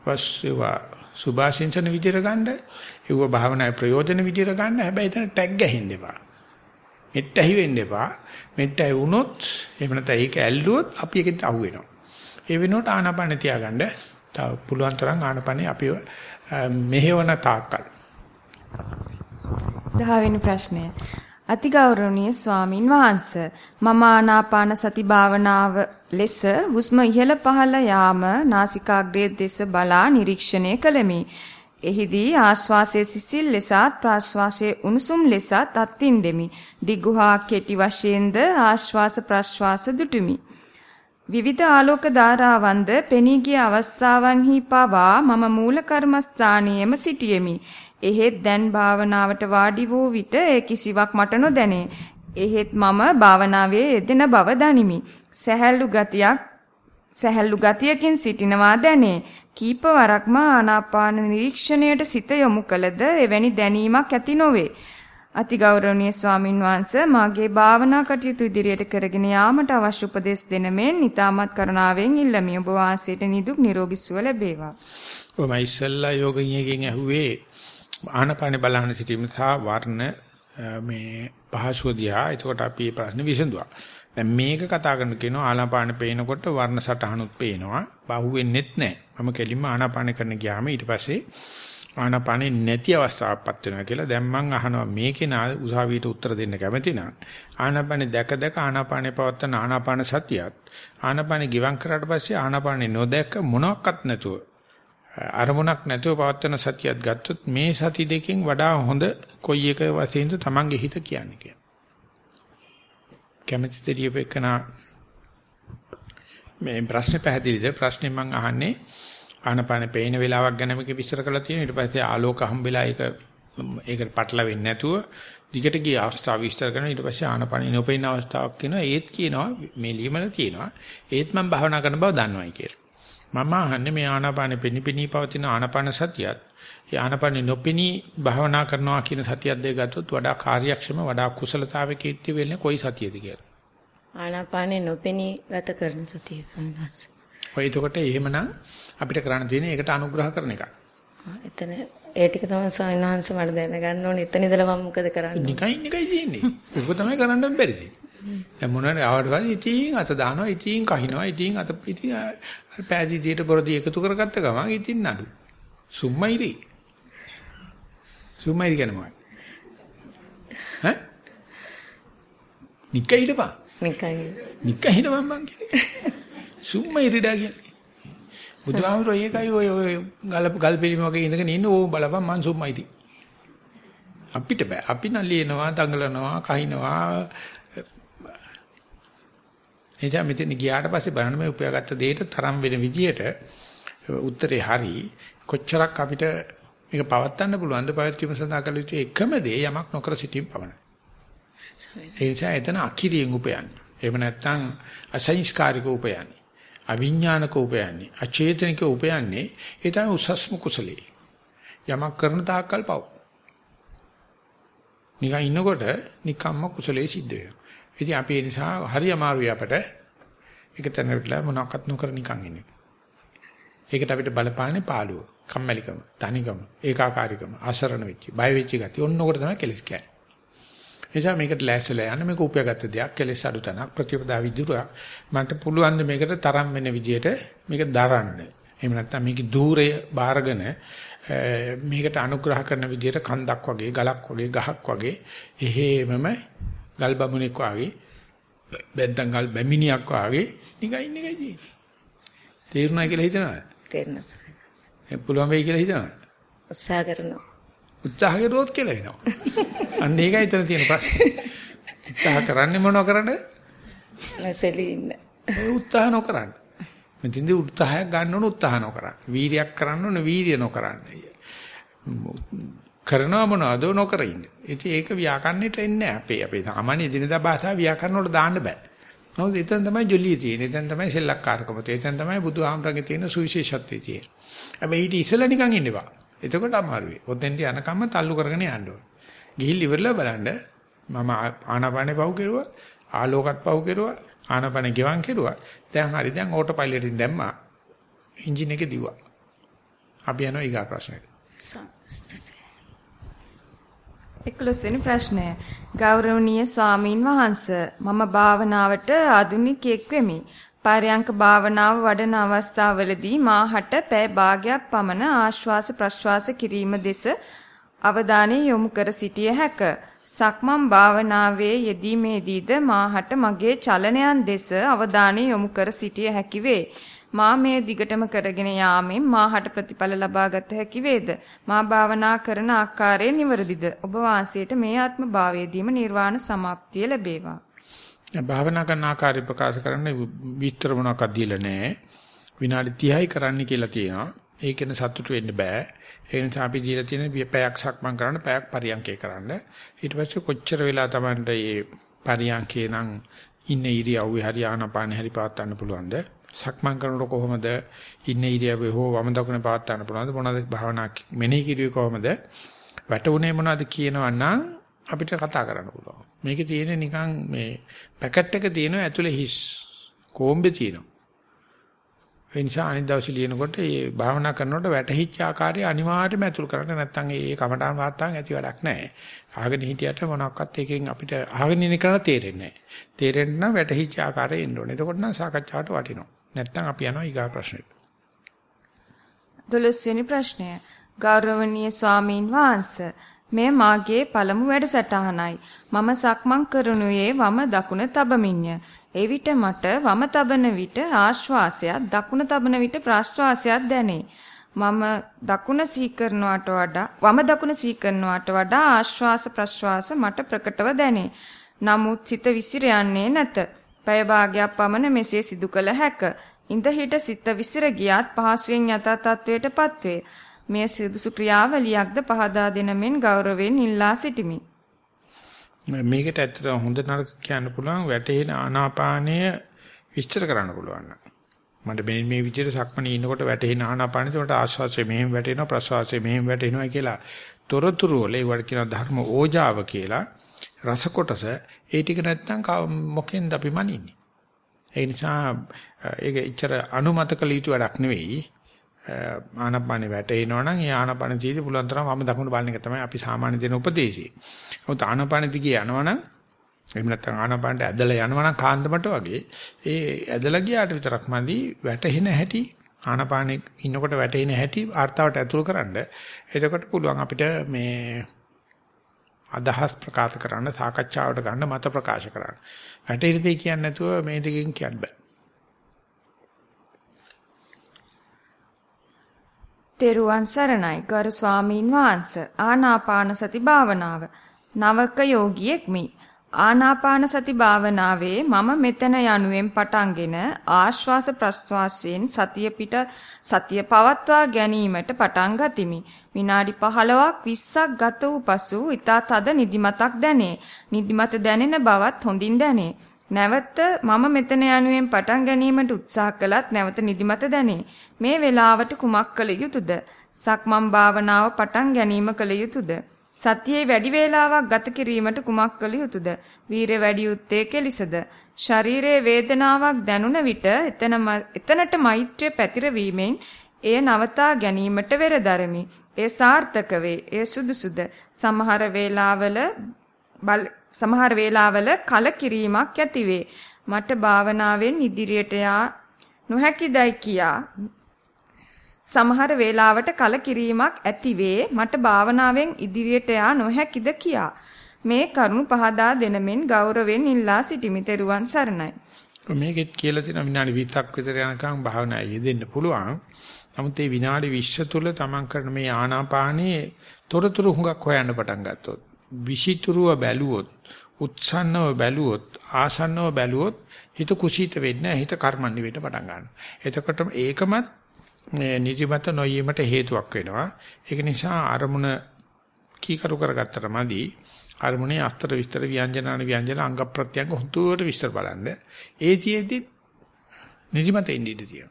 ඒවා සුභාශිංසන විදියට ගන්න, ඒව භාවනාවේ ප්‍රයෝජන විදියට ගන්න. හැබැයි එතන ටැග් ගහින්න එපා. මෙට්ට ඇහි වෙන්න එපා. මෙට්ට ඇහි වුණොත් එහෙම නැත්නම් ඒක ඇල්ලුවොත් අපි ඒකට අහු වෙනවා. ඒ වෙනුවට ආනාපාන තියාගන්න. තව පුළුවන් තරම් ආනාපානේ අපිව මෙහෙවන තාක්කල්. දහවෙනි ප්‍රශ්නය. අතිගෞරවනීය ස්වාමින් වහන්සේ මම ආනාපාන සති භාවනාව ලෙස හුස්ම ඉහළ පහළ යාම නාසිකාග්‍රයේ දෙස බලා නිරීක්ෂණය කළෙමි. එහිදී ආශ්වාසයේ සිසිල් ලෙසත් ප්‍රාශ්වාසයේ උණුසුම් ලෙසත් අත්විඳෙමි. දිගුහා කෙටි වශයෙන්ද ආශ්වාස ප්‍රශ්වාස දුටුමි. විවිධ ආලෝක ධාරාවන්ද පෙනී ගිය අවස්ථාවන්හි පවා මම මූල කර්මස්ථානියෙම සිටියෙමි. එහෙත් දැන් භාවනාවට වාඩි වූ විට ඒ කිසිවක් මට නොදැනේ. එහෙත් මම භාවනාවේ යෙදෙන බව දනිමි. සැහැල්ලු ගතියක් සැහැල්ලු ගතියකින් සිටිනවා දැනේ. කීප වරක්ම ආනාපාන නිරීක්ෂණයට සිත යොමු කළද එවැනි දැනීමක් ඇති නොවේ. අතිගෞරවනීය ස්වාමින් වහන්සේ මාගේ භාවනා කටයුතු ඉදිරියට කරගෙන යාමට අවශ්‍ය උපදෙස් දෙන මෙන් ඊටමත් කරුණාවෙන් ඉල්ලමි ඔබ වහන්සේට නිදුක් නිරෝගී සුව ලැබේවා. ඔය මයිසල්ලා යෝගිනියකින් ඇහුවේ ආනපානේ බලහන සිටීම සහ වර්ණ මේ පහසුව දිහා එතකොට අපි මේ ප්‍රශ්නේ විසඳුවා. දැන් මේක කතා කරන කෙනා ආනාපාන පේනකොට වර්ණ සටහනුත් පේනවා. බහුවෙන්නෙත් නැහැ. මම කෙලින්ම ආනාපාන කරන ගියාම ඊට පස්සේ ආනාපානෙ නැති අවස්ථාවක්පත් වෙනවා කියලා දැන් මම අහනවා මේකේ නා උසාවියට උත්තර දෙන්න කැමති නම් ආනාපානෙ දැක දැක ආනාපානෙ පවත්තන ආනාපාන සතියත් ආනාපානෙ ගිවං කරාට පස්සේ ආනාපානෙ නොදැක මොනවත් නැතුව අරමුණක් නැතුව පවත්තන සතියත් ගත්තොත් මේ සති දෙකෙන් වඩා හොඳ කොයි එක වශයෙන්ද Tamange හිත කියන්නේ කියලා. කැමැති දෙවියපෙකනා මේ ප්‍රශ්නේ පැහැදිලිද? ප්‍රශ්නේ මම අහන්නේ ආනපාන පේන වෙලාවක් ගැන මේක විස්තර කරලා තියෙනවා ඊට පස්සේ ආලෝක හම්බෙලා ඒක ඒකට පටලවෙන්නේ නැතුව දිගට ගිය අවස්ථාව විස්තර කරනවා. ඊට පස්සේ ආනපාන නොපෙන අවස්ථාවක් කියනවා ඒත් කියනවා මේ ලියමල තියෙනවා. ඒත් මම භාවනා කරන බව දන්නවයි කියලා. මම අහන්නේ මේ ආනාපානෙ පෙනිපෙනී පවතින ආනාපාන සතියත් ඒ ආනාපානෙ නොපෙනී භාවනා කරනවා කියන සතියක් දෙක ගත්තොත් වඩා කාර්යක්ෂම වඩා කුසලතාවයක ඉති වෙන්නේ කොයි සතියද කියලා. ආනාපානෙ නොපෙනී ගත කරන සතිය කරනස්. ඔය එතකොට එහෙමනම් අපිට කරන්න තියෙන්නේ ඒකට අනුග්‍රහ කරන එක. එතන ඒ ටික තමයි සායනහන්ස මට දැනගන්න ඕනේ. එතන ඉඳලා මම මොකද කරන්නේ? නිකයි නිකයි තියෙන්නේ. ඒක තමයි කරන්න බැරිද? දැන් මොනවාරි ආවට පස්සේ ඉතින් අත දානවා, ඉතින් කහිනවා, ඉතින් අත ඉතින් පෑදීතියට බොරදී එකතු කරගත්ත ගමන් ඉතින් නඩු. සුම්මයිරි. සුම්මයිරි කියන්නේ මොකක්ද? ඈ? නිකයි හිටපන්. නිකයි. නිකයි හිටපන් මං කියන්නේ. සුම්මයිරිඩා කියන්නේ. බුදුහාමුදුරෝ ඒකයි ඔය ඔය ගල් ගල් පිළිම වගේ ඉඳගෙන ඉන්න ඕ බලපන් මං සුම්මයිරි. අපිට බෑ. අපි නම් ලියනවා, දඟලනවා, කහිනවා, එනිසා මෙතන ගියාට පස්සේ බලන්න මේ උපයාගත්ත දෙයට තරම් වෙන විදියට උත්තරේ හරි කොච්චරක් අපිට මේක පවත්වන්න පුළුවන්ද පවත්වීම සඳහා කළ යුතු එකම දේ යමක් නොකර සිටීම පමණයි. ඒ නිසා එතන අකිරියෙන් උපයන්නේ. එහෙම නැත්නම් අසංස්කාරික උපයන්නේ. අවිඥානික උපයන්නේ. අචේතනික උපයන්නේ. ඒ තමයි උසස්ම කුසලයේ. යමක් කරන තාක්කල් පව්. නිකන් ඉන්නකොට නිකම්ම කුසලයේ සිද්ධ වෙනවා. ඉතින් අපි ඒ නිසා හරි අමාරුයි අපට ඒක තැනටලා මොනවත් නොකර නිකන් ඉන්නේ. ඒකට අපිට බලපාන්නේ පාළුව, කම්මැලිකම, තනිකම, ඒකාකාරීකම, අසරණ වෙච්ච, බය වෙච්ච ගතිය. ඔන්නෝකට තමයි කෙලස් කියන්නේ. එනිසා මේකට ලෑස්තිලා යන්න මේක උපයාගත්ත දෙයක් කෙලස් අඩු තැනක් ප්‍රතිපදා විදුරක් මට පුළුවන් ද මේකට තරම් වෙන විදියට මේක දරන්න. එහෙම නැත්නම් මේක দূරය බාරගෙන මේකට අනුග්‍රහ කරන විදියට කන්දක් වගේ ගලක් වගේ ගහක් වගේ එහෙමම ගල් බමුණෙක් වාගේ බෙන්තන් ගල් බැමිණියක් වාගේ නිකන් ඉන්නේ කයි තේරුණා කියලා හිතනවා තේරෙනවා ඒ පුළුවන් වෙයි කියලා හිතනවා උත්සාහ කරනවා. උත්සාහ කරුවොත් කියලා වෙනවා අන්න ඒකයි එතන තියෙන ප්‍රශ්නේ. උත්සාහ කරන්නේ මොනව කරන්නේ නැසෙලි ඉන්න. ඒ උත්සාහ නොකරන්න. මෙතින්ද උත්සාහයක් ගන්න ඕන උත්සාහ නොකරන්න. වීරියක් කරන්න ඕන වීරිය නොකරන්න කරනවා මොනවද නොකර ඉන්න. ඉතින් ඒක ව්‍යාකරණයට එන්නේ නැහැ. අපේ අපේ සාමාන්‍ය දිනදා භාෂාව ව්‍යාකරණ වල දාන්න බෑ. නමුත් එතන තමයි ජොලිය තියෙන්නේ. එතන තමයි සෙල්ලක්කාරකම තියෙන්නේ. එතන තමයි බුදුහාමරගේ තියෙන සුවිශේෂත්වය තියෙන්නේ. හැබැයි ඊට ඉස්සෙල්ලා නිකන් ඉන්නවා. එතකොට අමාරුයි. ඔතෙන්ට යනකම්ම තල්ලු කරගෙන යන්න ඕන. ගිහිල් ඉවරලා බලන්න මම ආනාපානේ පව් කෙරුවා, ආලෝකත් පව් කෙරුවා, ආනාපානේ ගෙවන් කෙරුවා. දැන් හරි දැන් ඕටෝ පයිලට් එකෙන් දැම්මා. එන්ජින් එක දිව්වා. අපි යනවා ඊගා ප්‍රශ්නෙට. එක්ලොස්වෙනි ප්‍රශ්නය. ගෞරවනීය ස්වාමින් වහන්ස මම භාවනාවට ආධුනිකයෙක් වෙමි. පරයන්ක භාවනාව වඩන අවස්ථාවවලදී මාහට පැය භාගයක් පමණ ආශ්වාස ප්‍රශ්වාස කිරීම දෙස අවධානය යොමු කර සිටිය හැක. සක්මන් භාවනාවේ යෙදීමේදීද මාහට මගේ චලනයන් දෙස අවධානය යොමු කර සිටිය හැකි වේ. මා මේ දිගටම කරගෙන යාමෙන් මාහට ප්‍රතිඵල ලබාගත හැකි වේද? මා භාවනා කරන ආකාරය නිවැරදිද? ඔබ වහන්සේට මේ ආත්ම භාවයේදීම නිර්වාණ සමාප්තිය ලැබේවා. භාවනා කරන ආකාරය ප්‍රකාශ කරන්න විස්තර මොනවාක්ද දීලා නැහැ. විනාඩි 30යි කරන්න කියලා තියෙනවා. ඒකෙන් සතුටු වෙන්න බෑ. ඒ නිසා අපි දීලා තියෙන පැයක් සක්මන් කරන්න පැයක් පරියන්කේ කරන්න. ඊට පස්සේ කොච්චර වෙලා Tamanට මේ පරියන්කේ නම් ඉන්න ඉරියව්වේ හරි ආනපාන හරි පාත් ගන්න පුළුවන්ද? සක්මන් කරනකොට කොහොමද ඉන්න ඉරියව්වේ හෝ වම දකුණ පාත් ගන්න පුළුවන්ද? මොනවද භාවනා මෙනෙහි කිරුවේ කොහොමද? වැටුනේ මොනවද කියනවා නම් අපිට කතා කරන්න පුළුවන්. මේකේ තියෙන නිකන් මේ පැකට් එක තියෙනවා ඇතුලේ හිස් කොම්බේ තියෙනවා. ඒ නිසා අනිත් දවසේ ලියනකොට මේ භාවනා කරනකොට වැටහිච්ච ආකාරය අනිවාර්යයෙන්ම ඇතුල් කරන්න නැත්නම් ඒ කමඨාන් වාර්තාවෙන් ඇති වැඩක් නැහැ. අහගෙන හිටියට මොනක්වත් එකෙන් අපිට අහගෙන ඉන්න කරලා තේරෙන්නේ නැහැ. තේරෙන්න නම් වැටහිච්ච ආකාරය එන්න ඕනේ. එතකොට නම් සාකච්ඡාවට වටිනවා. නැත්නම් අපි යනවා ඊගා ප්‍රශ්නෙට. 12 වෙනි ප්‍රශ්නය. ගෞරවනීය ස්වාමීන් වහන්සේ මේ මාගේ පළමු වැඩසටහනයි. මම සක්මන් කරනුයේ වම දකුණ තබමින්ය. එවිට මට වම තබන විට ආශ්වාසයත් දකුණ තබන විට ප්‍රාශ්වාසයත් දැනේ. මම දකුණ සීකරනවට වඩා වම දකුණ සීකරනවට වඩා ආශ්වාස ප්‍රශ්වාස මට ප්‍රකටව දැනේ. නමුත් සිත විසිර යන්නේ නැත. පැය භාගයක් පමණ මෙසේ සිදු කළ හැක. ඉඳ හිට සිත විසිර ගියත් පහසුවෙන් යථා තත්වයටපත් වේ. මෙය සිදුසු ක්‍රියාවලියක්ද පහදා දෙනමින් ගෞරවයෙන් ඉල්ලා සිටිමි. මේකට ඇත්තට හොඳ නරක කියන්න පුළුවන් වැටෙන ආනාපානය විස්තර කරන්න පුළුවන්. මට මේ මේ විදිහට සක්මණේ ඉන්නකොට වැටෙන ආනාපානෙ උඩට ආශ්වාසය මෙහෙම වැටෙනවා ප්‍රශ්වාසය මෙහෙම වැටෙනවා කියලා තොරතුරු වල ඒවට කියන ධර්ම ඕජාව කියලා රස කොටස ඒ ටික නැත්නම් මොකෙන්ද අපි මනින්නේ. ඒ නිසා ඒක ඉච්චර අනුමත කළ යුතු වැඩක් නෙවෙයි. ආනපානෙ වැටෙනවා නම් ඒ ආනපාන ජීවිත පුළුවන් තරම් වම දකුණු බලන එක තමයි අපි සාමාන්‍ය දෙන උපදේශය. මොකද ආනපානෙ දිගේ යනවනම් එහෙම නැත්නම් ආනපානට ඇදලා යනවනම් කාන්දමට වගේ ඒ ඇදලා ගියාට විතරක් මදි වැටෙන හැටි ආනපානෙ ඉන්නකොට වැටෙන හැටි ආර්තාවට ඇතුල් කරන්න. එතකොට පුළුවන් අපිට මේ අදහස් ප්‍රකාශ කරන්න සාකච්ඡාවට ගන්න මත ප්‍රකාශ කරන්න. වැටෙන දෙය කියන්නේ නැතුව මේ දෙකෙන් කියන්න බෑ. තෙරුවන් සරණයි. ගරු ස්වාමීන් වහන්ස. ආනාපාන සති භාවනාව. නවක යෝගියෙක්මි ආනාපාන සති භාවනාවේ මම මෙතන යනුවෙන් පටන්ගෙන ආශ්වාස ප්‍රශ්වාසයෙන් සතිය පිට සතිය පවත්වා ගැනීමට පටන් ගතිමි. විනාඩි 15ක් 20ක් ගත වූ පසු ඊට තද නිදිමතක් දැනේ. නිදිමත දැනෙන බවත් හොඳින් දැනේ. නැවත මම මෙතන යනුවෙන් පටන් ගැනීමට උත්සාහ කළත් නැවත නිදිමත දැනේ. මේ වෙලාවට කුමක් කළ යුතුද? සක්මන් භාවනාව පටන් ගැනීම කළ යුතුද? සතියේ වැඩි වේලාවක් ගත කිරීමට කුමක් කළ යුතුද? වීරය වැඩි යුත්තේ කෙලිසද? ශරීරයේ වේදනාවක් දැනුන විට එතන එතනට මෛත්‍රිය පැතිරවීමෙන් එය නවතා ගැනීමට වෙරදරමි. ඒ සාර්ථක වේ. ඒ සුදුසුද? සමහර වේලාවල සමහර වේලාවල කලකිරීමක් ඇතිවේ. මට භාවනාවෙන් ඉදිරියට යා නොහැකිදයි කියා සමහර වේලාවට කලකිරීමක් ඇතිවේ. මට භාවනාවෙන් ඉදිරියට යා නොහැකිද කියා. මේ කරුණු පහදා දෙනමින් ගෞරවයෙන් ඉල්ලා සිටිමි. තෙරුවන් සරණයි. මේකෙත් කියලා තියෙන විනාඩි 20ක් විතර යනකම් භාවනා යෙදෙන්න පුළුවන්. නමුත් මේ විනාඩි 20 තුල තමන් කරන මේ ආනාපානයේ තොරතුරු හුඟක් හොයන්න පටන් ගත්තොත් විසිතුරුව බැලුවොත් උත්සන්නව බැලුවොත් ආසන්නව බැලුවොත් හිත කුසීත වෙන්නේ හිත කර්මන්නේ වෙන්න පටන් ගන්නවා. එතකොටම ඒකමත් නිදිමත නොයීමට හේතුවක් වෙනවා. ඒක නිසා අරමුණ කීකරු කරගත්තට මදි අරමුණේ අස්තර විස්තර ව්‍යංජනාන ව්‍යංජන අංග ප්‍රත්‍යංග හුතුවට විස්තර බලන්න. ඒතිෙදි නිදිමත එන්නේ ඉඳී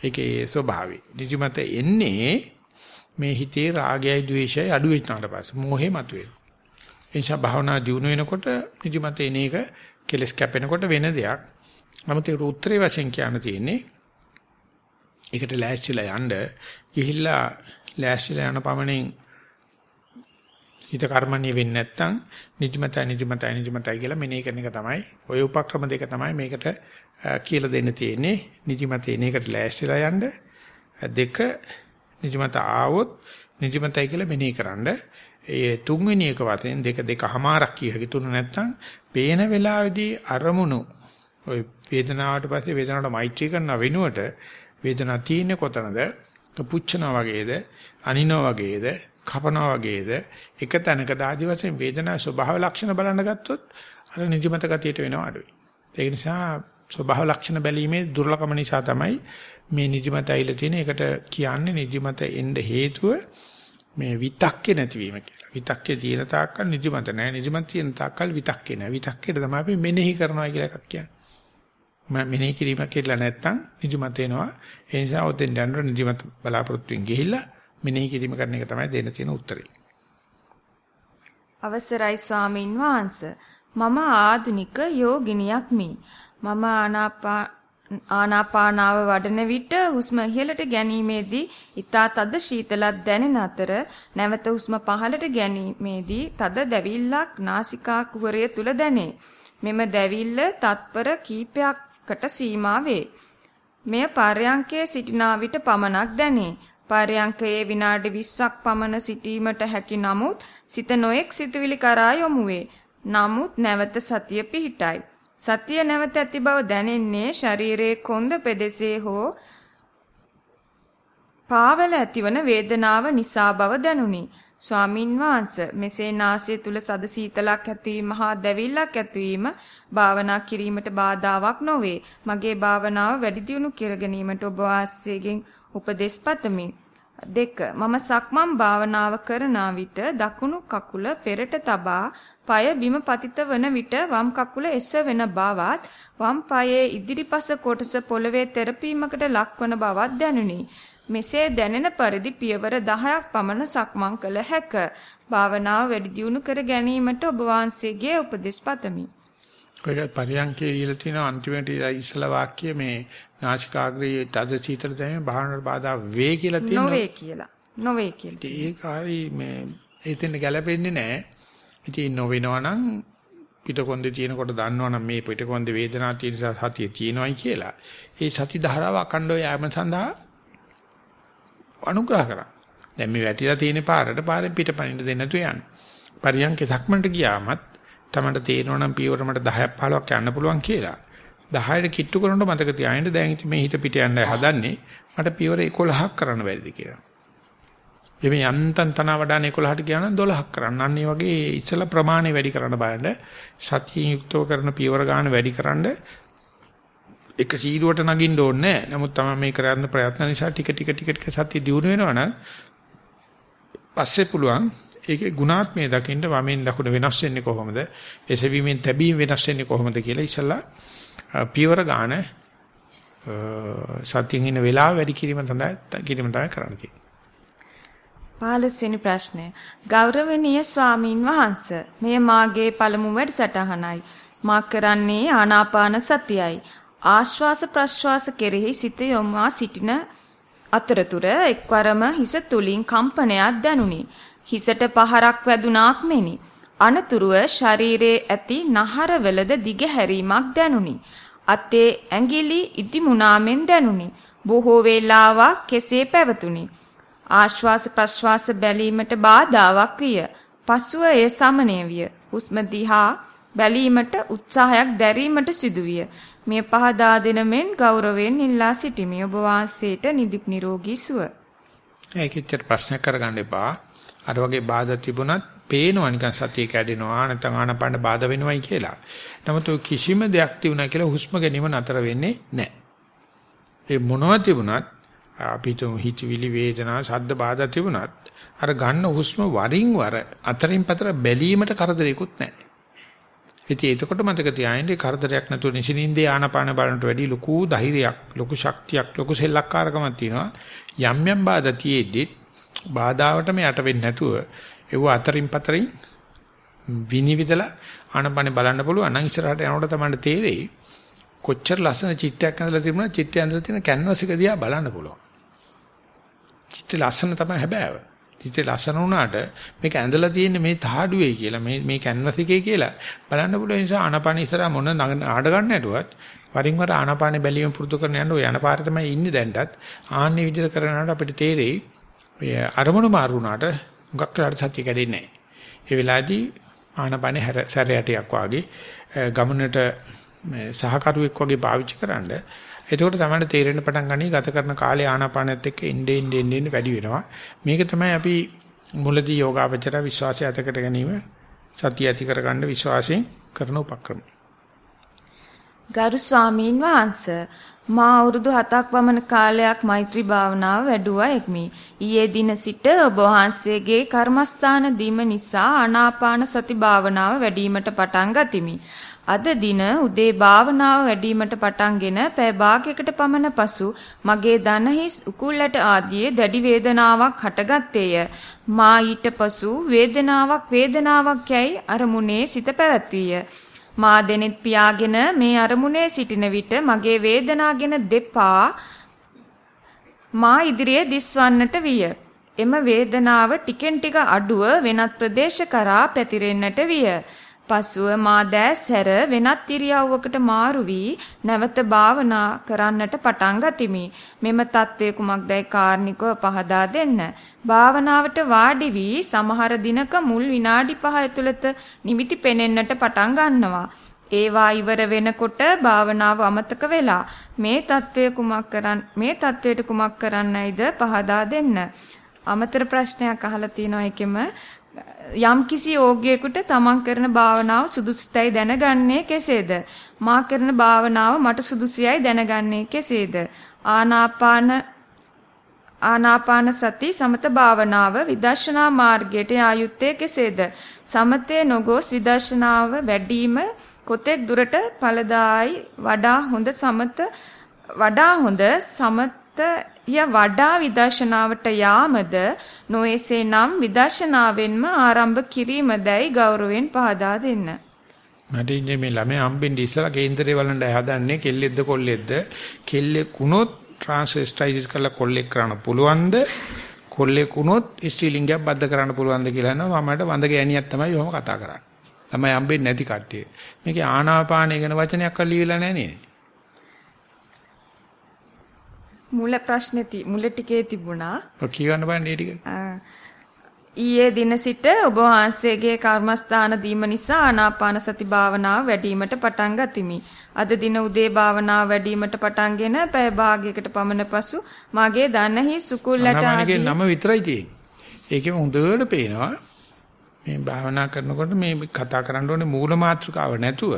ඒකේ ස්වභාවය. නිදිමත එන්නේ මේ හිතේ රාගයයි ద్వේෂයයි අඩු වෙනාට පස්සේ මෝහේ මතුවේ. ඒ නිසා භාවනා දියුණු වෙනකොට නිදිමත එන එක කෙලස් කැපෙනකොට වෙන දෙයක්. නමුත් ඒ උත්තරේ වශයෙන් කියන්න තියෙන්නේ ඒකට ලෑස්තිලා යන්න ගිහිල්ලා ලෑස්තිලා යන පමණින් හිත කර්මණිය වෙන්නේ නැත්නම් නිදිමතයි නිදිමතයි නිදිමතයි කියලා මෙනෙහි කරන එක තමයි ඔය උපක්‍රම දෙක තමයි මේකට කියලා දෙන්න තියෙන්නේ නිදිමත එන එකට ලෑස්තිලා යන්න දෙක නිදිමත ආවොත් නිදිමතයි කියලා මෙනෙහි කරන්න. ඒ තුන්වෙනි එක වතෙන් දෙක දෙකමාරක් කිය හැකි තුන නැත්තම් පේන වෙලාවේදී අරමුණු ওই වේදනාවට පස්සේ වේදනාවට මෛත්‍රී කරන වෙනුවට වේදනාව තියෙන්නේ කොතනද? පුච්චනා වගේද? අනිනවා වගේද? කපනවා වගේද? එක තැනක දාදි වශයෙන් වේදනා ස්වභාව ලක්ෂණ බලන්න ගත්තොත් අර නිදිමත ගතියට වෙනව අඩුයි. ඒ නිසා ස්වභාව ලක්ෂණ බැලීමේ දුර්ලභම නිසා තමයි මේ නිදිමත ඇවිල්ලා තියෙන එකට කියන්නේ නිදිමත එන්න හේතුව මේ විතක්කේ නැතිවීම කියලා. විතක්කේ තියෙන තාක්කල් නිදිමත නැහැ. නිදිමත තියෙන තාක්කල් විතක්කේ නැහැ. විතක්කේට තමයි අපි මෙනෙහි කරනවා කියලා එකක් කියන්නේ. මම මෙනෙහි කිරීමක් කියලා නැත්තම් නිදිමත එනවා. ඒ නිසා ඔතෙන් යනකොට නිදිමත බලාපොරොත්තුෙන් ගිහිල්ලා මෙනෙහි කිරීම කරන එක තමයි දෙන්න තියෙන උත්තරේ. අවසරයි ස්වාමින් වහන්සේ. මම ආදුනික යෝගිනියක් මි. මම ආනාපා ආනාපානාව වඩන විට හුස්ම ඉහළට ගැනීමේදී ඊතා තද ශීතලක් දැනෙන අතර නැවත හුස්ම පහළට ගැනීමේදී තද දැවිල්ලක් නාසිකා කුහරය තුල දැනේ. මෙම දැවිල්ල තත්පර කීපයකට සීමා වේ. මෙය පර්යංකයේ සිටිනා විට පමණක් දැනේ. පරයන්කයේ විනාඩි 20ක් පමණ සිටීමට හැකි නමුත් සිත නොඑක් සිතුවිලි කරා යොමු වේ. නමුත් නැවත සතිය පිහිටයි. සතිය නැවත ඇති බව දැනෙන්නේ ශරීරයේ කොන්ද පෙදෙසේ හෝ පාවල ඇතිවන වේදනාව නිසා බව දැනුනි. ස්වාමින් වහන්සේ මෙසේ නාසය තුල සද සීතලක් ඇතිවීම හා දැවිල්ලක් ඇතිවීම භාවනා කිරීමට බාධාවක් නොවේ. මගේ භාවනාව වැඩි දියුණු කර ගැනීමට ඔබ වාසයෙන් උපදෙස් පතමි. දෙක මම සක්මන් භාවනාව කරන විට දකුණු කකුල පෙරට තබා পায় බිම පතිත වන විට වම් කකුල එසවෙන බවත් වම් පායේ ඉදිරිපස කොටස පොළවේ තෙරපීමකට ලක්වන බවත් දැනුනි. මෙසේ දැනෙන පරිදි පියවර 10ක් පමණ සක්මන් කළ හැක. භාවනාව වැඩි දියුණු කර ගැනීමට ඔබ වහන්සේගේ උපදෙස් පතමි. ඔය පරියන්කේ ඉහළ තියෙන අන්තිමට ඉස්සලා වාක්‍ය මේ නාසිකාග්‍රයේ තද සීතල දැනීම භාවනාවට බාධා වේ කියලා තියෙනවා. නොවේ කියලා. නොවේ කියලා. ඒක හරි මේ එතෙන් ගැලපෙන්නේ නැහැ. ඉතින් නොවෙනවා නම් පිටකොන්දේ තියෙනකොට දන්නවනම් මේ පිටකොන්දේ වේදනාවක් තියෙන නිසා සතිය තියෙනවයි කියලා. ඒ සති ධාරාව අකණ්ඩව යාම සඳහා අනුග්‍රහ කරා. දැන් මේ වැටිලා තියෙන පාරට පාරෙන් පිටපනින්න දෙන්න තු යන්න. පරියන්කේ සක්මන්ට ගියාමත් තමන්ට තේරෙනවා නම් පියවර මට 10ක් 15ක් යන්න පුළුවන් කියලා. 10ට කිට්ටු කරනකොට මතක තියාගන්න දැන් ඉතින් මේ හිත පිට යන්නයි හදන්නේ. මට පියවර 11ක් කරන්න බැරිද කියලා. එමේ යන්තම් තන වඩාන 11ට ගියා නම් 12ක් කරන්න. අන්න ඒ වගේ ඉස්සලා ප්‍රමාණය වැඩි කරන්න බලන්න. සතියෙන් යුක්තව කරන පියවර ගන්න වැඩි කරන්න එක සීරුවට නගින්න ඕනේ නැහැ. නමුත් තමයි මේ කරන්න ප්‍රයත්න නිසා ටික ටික ටික ටික සතිය දියුණු වෙනවනම් පස්සේ පුළුවන් ඒකේ ගුණාත්මය දකින්න වමෙන් දකුණ වෙනස් වෙන්නේ කොහොමද? එසවීමෙන් තැබීම වෙනස් වෙන්නේ කොහොමද කියලා ඉස්සලා පියවර ගන්න සතියින් ඉන්න වෙලාව වැඩි කිරීම තමයි කිරීම තමයි කරන්න තියෙන්නේ. 15 වෙනි ප්‍රශ්නය. ගෞරවනීය ස්වාමින් වහන්සේ මෙය මාගේ පළමු වැඩසටහනයි. මා කරන්නේ ආනාපාන සතියයි. ආශ්වාස ප්‍රශ්වාස කෙරෙහි සිත යොමා සිටින අතරතුර එක්වරම හිස තුලින් කම්පනයක් දැනුනි. හිසට පහරක් වැදුනාක් මෙනි. අනතුරුව ශරීරයේ ඇති නහරවලද දිගහැරීමක් දැනුනි. අතේ ඇඟිලි ඉදිමුණාමෙන් දැනුනි. බොහෝ වේලාවක් කෙසේ පැවතුනි. ආශ්වාස ප්‍රශ්වාස බැලීමට බාධාවක් විය. පසුව එය සමනය විය. හුස්ම දිහා බැලීමට උත්සාහයක් දැරීමට සිදුවිය. මේ පහදා දෙන මෙන් ගෞරවයෙන් ඉල්ලා සිටිමි. ඔබ වහන්සේට නිදුක් නිරෝගී සුව. ඒකෙච්චර ප්‍රශ්න කරගන්න එපා. අර වගේ බාධා තිබුණත් පේනවා නිකන් සතිය කැඩෙනවා නැත්නම් ආනපන බාධා වෙනවයි කියලා. නමුත් කිසිම දෙයක් තිබුණා කියලා හුස්ම ගැනීම නතර වෙන්නේ නැහැ. ඒ මොනවා තිබුණත් අපිට හිතවිලි වේදනා සද්ද බාධා තිබුණත් අර ගන්න හුස්ම වරින් වර අතරින් පතර බැලීමට කරදරයක්වත් නැහැ. ඉතින් එතකොට මතක තියාගන්න කරදරයක් නැතුව නිසින්ින්දේ ආනපාන බලනට වැඩි ලොකු ධෛර්යයක්, ලොකු ශක්තියක්, ලොකු සෙල්ලක්කාරකමක් තියෙනවා. යම් යම් බාධා තියේද්දි බාධාවටම යට වෙන්නේ නැතුව ඒව අතරින් පතරින් විනිවිදලා ආනපාන බලන්න පුළුවන් නම් ඉස්සරහට යනකොට තමයි තේරෙයි කොච්චර ලස්සන චිත්‍රයක් ඇඳලා තිබුණා චිත්‍රය ඇඳලා තියෙන කැන්වස් එක දිහා බලන්න පුළුවන්. චිත්‍රය ලස්සන තමයි හැබැයි. චිත්‍රය ලස්සන වුණාට මේක ඇඳලා තියෙන්නේ මේ තාඩුවේ කියලා මේ මේ කැන්වස් එකේ කියලා බලන්න පුළුවන් නිසා ආනපාන ඉස්සරහා මොන ආඩ ගන්න නැටුවත් වරින් වර ආනපාන බැලීම පුරුදු කරන යන ඔය යන පාරේ තමයි ඉන්නේ දැන්ටත් ආන්නේ විදිහට කරනකොට අපිට තේරෙයි ඔය අරමුණු මාරු වුණාට හුඟක් වෙලාට සත්‍ය කැඩෙන්නේ නැහැ. ඒ වෙලාවේදී ආනපන සැරයටයක් වාගේ ගමනට සහකරුවෙක් වගේ පාවිච්චි කරන්න. එතකොට තමයි තේරෙන්න පටන් ගන්නේ ගත කරන කාලේ ආනාපානයත් එක්ක ඉnde ඉnde ඉnde වැඩි වෙනවා. මේක තමයි අපි මුලදී යෝගාවචර විශ්වාසය ඇතකට ගැනීම සතිය ඇති කරගන්න විශ්වාසයෙන් කරන උපක්‍රම. ගරු ස්වාමීන් වහන්සේ මා අවුරුදු 7ක් පමණ කාලයක් මෛත්‍රී භාවනාව වැඩුවා එක්මි. ඊයේ දින සිට ඔබ වහන්සේගේ කර්මස්ථාන දීම නිසා ආනාපාන සති භාවනාව වැඩිවීමට පටන් ගතිමි. අද දින උදේ භාවනාව වැඩිවීමට පටන්ගෙන පැය භාගයකට පමණ පසු මගේ දනහිස් උකුල්ලට ආදී දැඩි වේදනාවක් හටගත්තේය. මා ඊට පසු වේදනාවක් වේදනාවක් යයි අරමුණේ සිත පැවැත්විය. මා දෙනෙත් පියාගෙන මේ අරමුණේ සිටින විට මගේ වේදනාගෙන දෙපා මා ඉදිරියේ දිස්වන්නට විය. එම වේදනාව ටිකෙන් ටික අඩුව වෙනත් ප්‍රදේශ කරා පැතිරෙන්නට විය. පසුව මා දැස් හැර වෙනත් ඉරියව්වකට මාරු වී නැවත භාවනා කරන්නට පටන් ගතිමි. මෙම தત્ත්වය කුමක්දයි කාරණිකව පහදා දෙන්න. භාවනාවට වාඩි වී සමහර දිනක මුල් විනාඩි 5 තුළත නිමිති පෙනෙන්නට පටන් ගන්නවා. ඒවා ඉවර වෙනකොට භාවනාව අමතක වෙලා මේ தત્ත්වය කුමක් කරන් මේ தત્ත්වයට කුමක් කරන්නයිද පහදා දෙන්න. අමතර ප්‍රශ්නයක් අහලා තිනවා එකෙම යම් කිසි යෝග්‍යයෙකුට තමන් කරන භාවනාව සුදුසුයි දැනගන්නේ කෙසේද? මා කරන භාවනාව මට සුදුසුයි දැනගන්නේ කෙසේද? ආනාපාන ආනාපාන සති සමත භාවනාව විදර්ශනා මාර්ගයට ආයුත්තේ කෙසේද? සමතේ නොගොස් විදර්ශනාව වැඩිම කොතෙක් දුරට ඵලදායි වඩා හොඳ සමත වඩා හොඳ සමත ය වඩා විදර්ශනාවට යාමද නොයසේනම් විදර්ශනාවෙන්ම ආරම්භ කිරීමදයි ගෞරවයෙන් පහදා දෙන්න. මට ඉන්නේ මේ ළමයා හම්බෙන්න ඉස්සලා කේන්දරේ වලඳ හදන්නේ කෙල්ලෙක්ද කොල්ලෙක්ද කෙල්ලෙක් වුණොත් ට්‍රාන්ස්වෙස්ටයිස් කරලා කොල්ලෙක් කරන්න පුළුවන්ද කොල්ලෙක් වුණොත් ස්ත්‍රීලිංගයක් බද්ධ කරන්න පුළුවන්ද කියලා නෝ මමට වඳ ගෑණියක් තමයි ඔහොම කතා කරන්නේ. ළමයි හම්බෙන්නේ නැති කට්ටිය. මේකේ ආනාපානය ගැන වචනයක් අල්ලි වෙලා නැහැ නේද? මුල ප්‍රශ්නේ මුල ටිකේ තිබුණා. ඔය කියවන්න බෑ මේ ටික. ඊයේ දින සිට ඔබ වහන්සේගේ කර්මස්ථාන දීම නිසා ආනාපාන සති භාවනාව වැඩිවීමට පටන් ගතිමි. අද දින උදේ භාවනාව වැඩිවීමට පටන්ගෙන පැය භාගයකට පමණ පසු මාගේ දන්නහි සුකුල්ලට ආදී නම විතරයි තියෙන්නේ. ඒකෙම හොඳට පේනවා මේ භාවනා කරනකොට මේ කතා කරන්න ඕනේ මූල මාතෘකාව නැතුව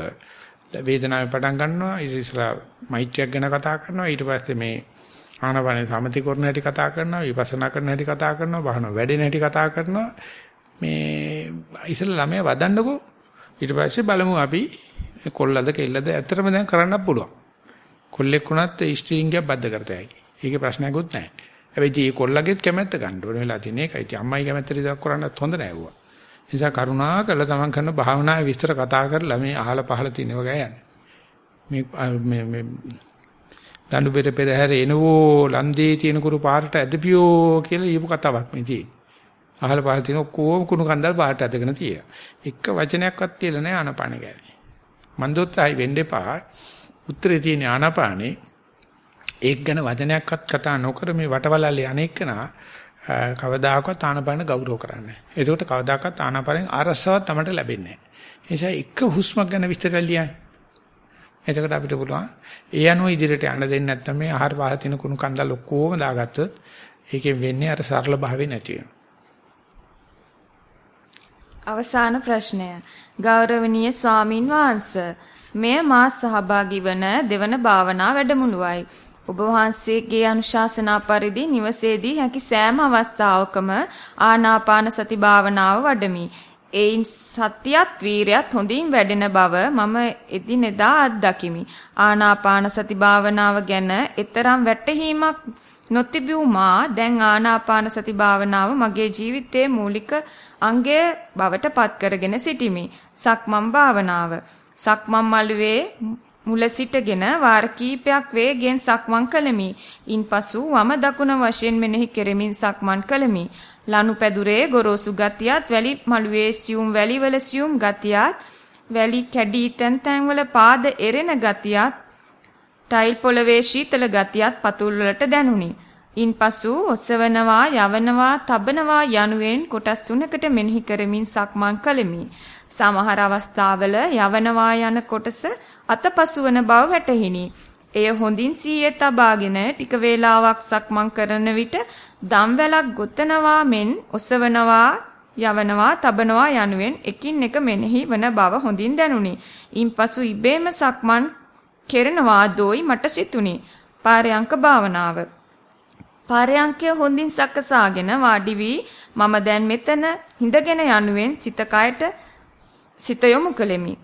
වේදනාවේ පටන් ගන්නවා ඊට ඉස්සලා මෛත්‍රියක් ගැන කතා කරනවා ඊට පස්සේ මේ ආනපනේ සමති කරන හැටි කතා කරනවා විපස්සනා කරන හැටි කතා කරනවා බහන වැඩෙන හැටි කතා කරනවා. මේ ඉතල ළමයා වදන්නකෝ. ඊට පස්සේ බලමු අපි කොල්ලද කෙල්ලද ඇත්තටම දැන් කරන්නත් පුළුවන්. කොල්ලෙක් වුණත් ස්ට්‍රින්ග් එක බද්ධ කරතයි ඒකේ ප්‍රශ්නයක්වත් නැහැ. හැබැයි මේ කොල්ලගෙත් කැමැත්ත ගන්න ඕනේ. වෙලා තියෙන එකයි. ඉතින් අම්මයි කැමැත්ත ඉදක් කරන්නත් හොඳ නෑ වුණා නිසා කරුණා කළා තමන් කරන භාවනාවේ විස්තර කතා කරලා මේ අහල පහල තියෙනව ගෑයන්නේ. මේ මේ දඬු පෙර පෙරහැර එනවෝ ලන්දේ තියෙන කුරු පාරට ඇදපියෝ කියලා ලියපු කතාවක් මේ තියෙන්නේ. අහල පහල තියෙන ඔක්කොම කුණු කන්දල් පාරට ඇදගෙන තියෙනවා. එක වචනයක්වත් තියලා නැහැ ආනපාන ගැන. මන්දොත්සයි වෙන්න එපා. උත්තරේ තියෙන ආනපානේ ඒක ගැන වචනයක්වත් කතා නොකර මේ වටවලල්ලේ අනේකනා කවදාකවත් ආනපාන ගෞරව කරන්නේ නැහැ. ඒකට කවදාකවත් ආනපානෙන් අරසාවක් තමයි ලැබෙන්නේ නැහැ. ඒ නිසා එක හුස්මක් ගැන විස්තර ලියන්නේ. එතකොට අපිට පුළුවන් ඒ අනුව ඉදිරියට යන්න දෙන්නේ නැත්නම් මේ ආහාර පහල තියෙන කුණු කන්දල් ඔක්කොම දාගත්තොත් ඒකෙන් වෙන්නේ අර සරල භාවය නැති අවසාන ප්‍රශ්නය. ගෞරවනීය ස්වාමින් වහන්සේ මෙය මා සහභාගී වන දෙවන භාවනා වැඩමුළුවයි. ඔබ වහන්සේගේ අනුශාසනා පරිදි නිවසේදී හැකි සෑම අවස්ථාවකම ආනාපාන සති භාවනාව වඩමි. ඒයින් සත්‍යයත් වීරයත් හොඳින් වැඩෙන බව මම එදිනෙදා අත්දකිමි. ආනාපාන සති භාවනාව ගැන ඊතරම් වැටහීමක් නොතිබූ මා දැන් ආනාපාන සති භාවනාව මගේ ජීවිතයේ මූලික අංගය බවට පත් කරගෙන සිටිමි. සක්මන් භාවනාව. සක්මන් මළුවේ මුල සිටගෙන වාර කීපයක් වේගෙන් සක්මන් කළෙමි. ඉන්පසු වම දකුණ වශයෙන් මෙනෙහි කෙරෙමින් සක්මන් කළෙමි. ලනු පැදුරේ ගොරෝසු ගතියත් වැලි මළුවේ සියුම් වැලිවල සියුම් ගතියත් වැලි කැඩී තැන් තැන්වල පාද එරෙන ගතියත් ටයිල් පොළවේ ශීතල ගතියත් පතුල් වලට දැනුනි. ඉන්පසු ඔසවනවා යවනවා තබනවා යනුවෙන් කොටස් තුනකට මෙනෙහි කරමින් සක්මන් කළෙමි. සමහර අවස්ථාවල යවනවා යන කොටස අතපසු වන බව වැටහිනි. එය හොඳින් සීයේ තබාගෙන ටික වේලාවක් සක්මන් කරන විට දම්වැලක් ගොතනවා මෙන් ඔසවනවා යවනවා තබනවා යනුවෙන් එකින් එක මෙනෙහි වන බව හොඳින් දැනුනි. ඉන්පසු ඉබේම සක්මන් කෙරෙනවා දෝයි මට සිතුනි. පාරයන්ක භාවනාව. පාරයන්කය හොඳින් සකසාගෙන වාඩි වී මම දැන් මෙතන හිඳගෙන යනුවෙන් සිත කයට සිත යොමු කළෙමි.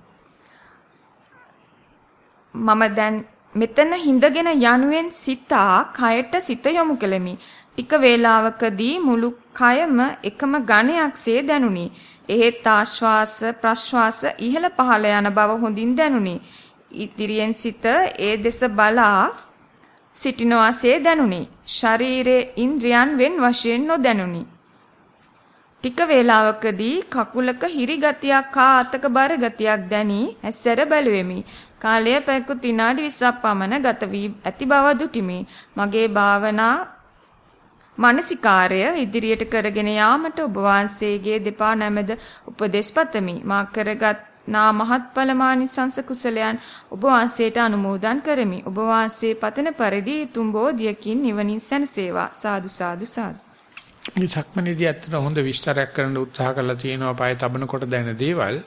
මම දැන් මෙතන හිඳගෙන යනුවෙන් සිතා කයට සිත යොමු කළෙමි. ටික වේලාවකදී මුළු කයම එකම ඝණයක්සේ දැනුනි. එහෙත් ආශ්වාස ප්‍රශ්වාස ඉහළ පහළ යන බව හොඳින් දැනුනි. ඉදිරියෙන් සිත ඒ දෙස බලා සිටිනවාසේ දැනුනි. ශරීරයේ ඉන්ද්‍රියන් වෙන් වශයෙන් නොදැනුනි. ටික වේලාවකදී කකුලක හිරි ගතියක් හා අතක බර ගතියක් දැනි ඇස්සර බැලුවෙමි. කාලය පැයකුත් විනාඩි 20ක් පමණ ගත වී ඇති බව දුටිමි. මගේ භාවනා මානසිකාර්ය ඉදිරියට කරගෙන යාමට ඔබ වහන්සේගේ දෙපා නැමෙද උපදෙස් පතමි. මා කරගත් නා මහත්ඵල මානිසංස කුසලයන් ඔබ වහන්සේට අනුමෝදන් කරමි. ඔබ වහන්සේ පතන පරිදි තුම් බෝධියකින් නිවනින් සැනසේවා. සාදු සාදු සාදු. මේ සක්මනේදී ඇත්තට හොඳ විස්තරයක් කරන්න උත්සාහ කරලා තියෙනවා පාය තබනකොට දැනෙන දේවල්.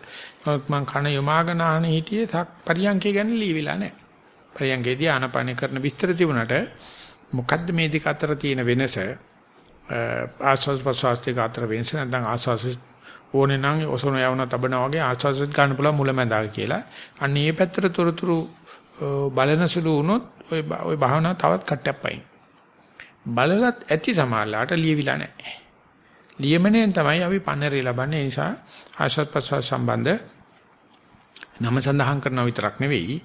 නමුත් මම කන යොමාගෙන ආන හිටියේ සක් පරියන්කේ ගැන ලියවිලා නැහැ. පරියන්කේදී ආනපාන කරන විස්තර තිබුණාට මොකද්ද මේ දෙක අතර තියෙන වෙනස? ආස්වාස් ප්‍රසවාස දෙක අතර වෙනස නැත්නම් ආස්වාස් ඕනේ නම් ඔසොන යවන තබනවා වගේ ආස්වාස් ගන්න පුළුවන් මුලැමැදාක කියලා. අන්න ඒ පැත්තට තොරතුරු බලන සුළු වුණොත් ওই ওই භාවනාව තවත් කට්ටයක් පයින්. බලලත් ඇති සමාල්ලාට ලියවිලා නැහැ. ලියමනේ තමයි අපි පන්නරේ ලබන්නේ ඒ නිසා ආශ්‍රත් ප්‍රසවාස සම්බන්ධ නම සඳහන් කරන විතරක් නෙවෙයි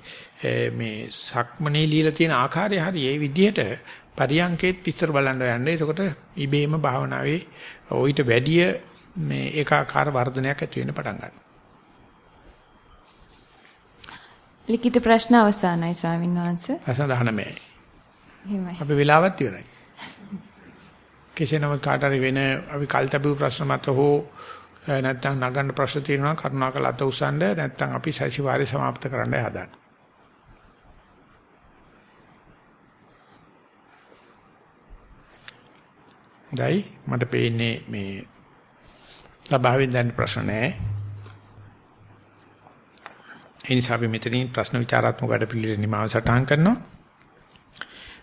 මේ සක්මනේ ලියලා තියෙන ආකාරය හරි ඒ විදිහට පරියංකේත් විස්තර බලන්න යන්නේ එතකොට ඉබේම භාවනාවේ ඔయిత වැඩිය මේ ඒකාකාර වර්ධනයක් ඇති වෙන්න පටන් ගන්නවා. ලිඛිත ප්‍රශ්න අවසానයි ස්වාමින්වහන්සේ. ප්‍රශ්න 19යි. එහෙමයි. අපි වෙලාවත් ඉවරයි. කෙසේ නමුත් කාට හරි වෙන අපි කල්තබු ප්‍රශ්න මත හෝ නැත්නම් නගන්න ප්‍රශ්න තියෙනවා කරුණාකර අත උසන්න නැත්නම් අපි සැසිවාරය સમાપ્ત කරන්න හදන්න. දැයි මට පේන්නේ මේ සභාවෙන් දැන් ප්‍රශ්න නැහැ. ඒ නිසා අපි මෙතනින් ප්‍රශ්න විචාරාත්මක වැඩ පිළිවෙල නිමාව සටහන් කරනවා.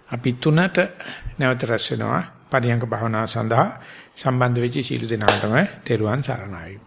අපි තුනට නැවත රැස් වෙනවා පරියංග භාවනාව සඳහා සම්බන්ධ වෙච්ච සීල දෙනාටම තෙරුවන් සරණයි.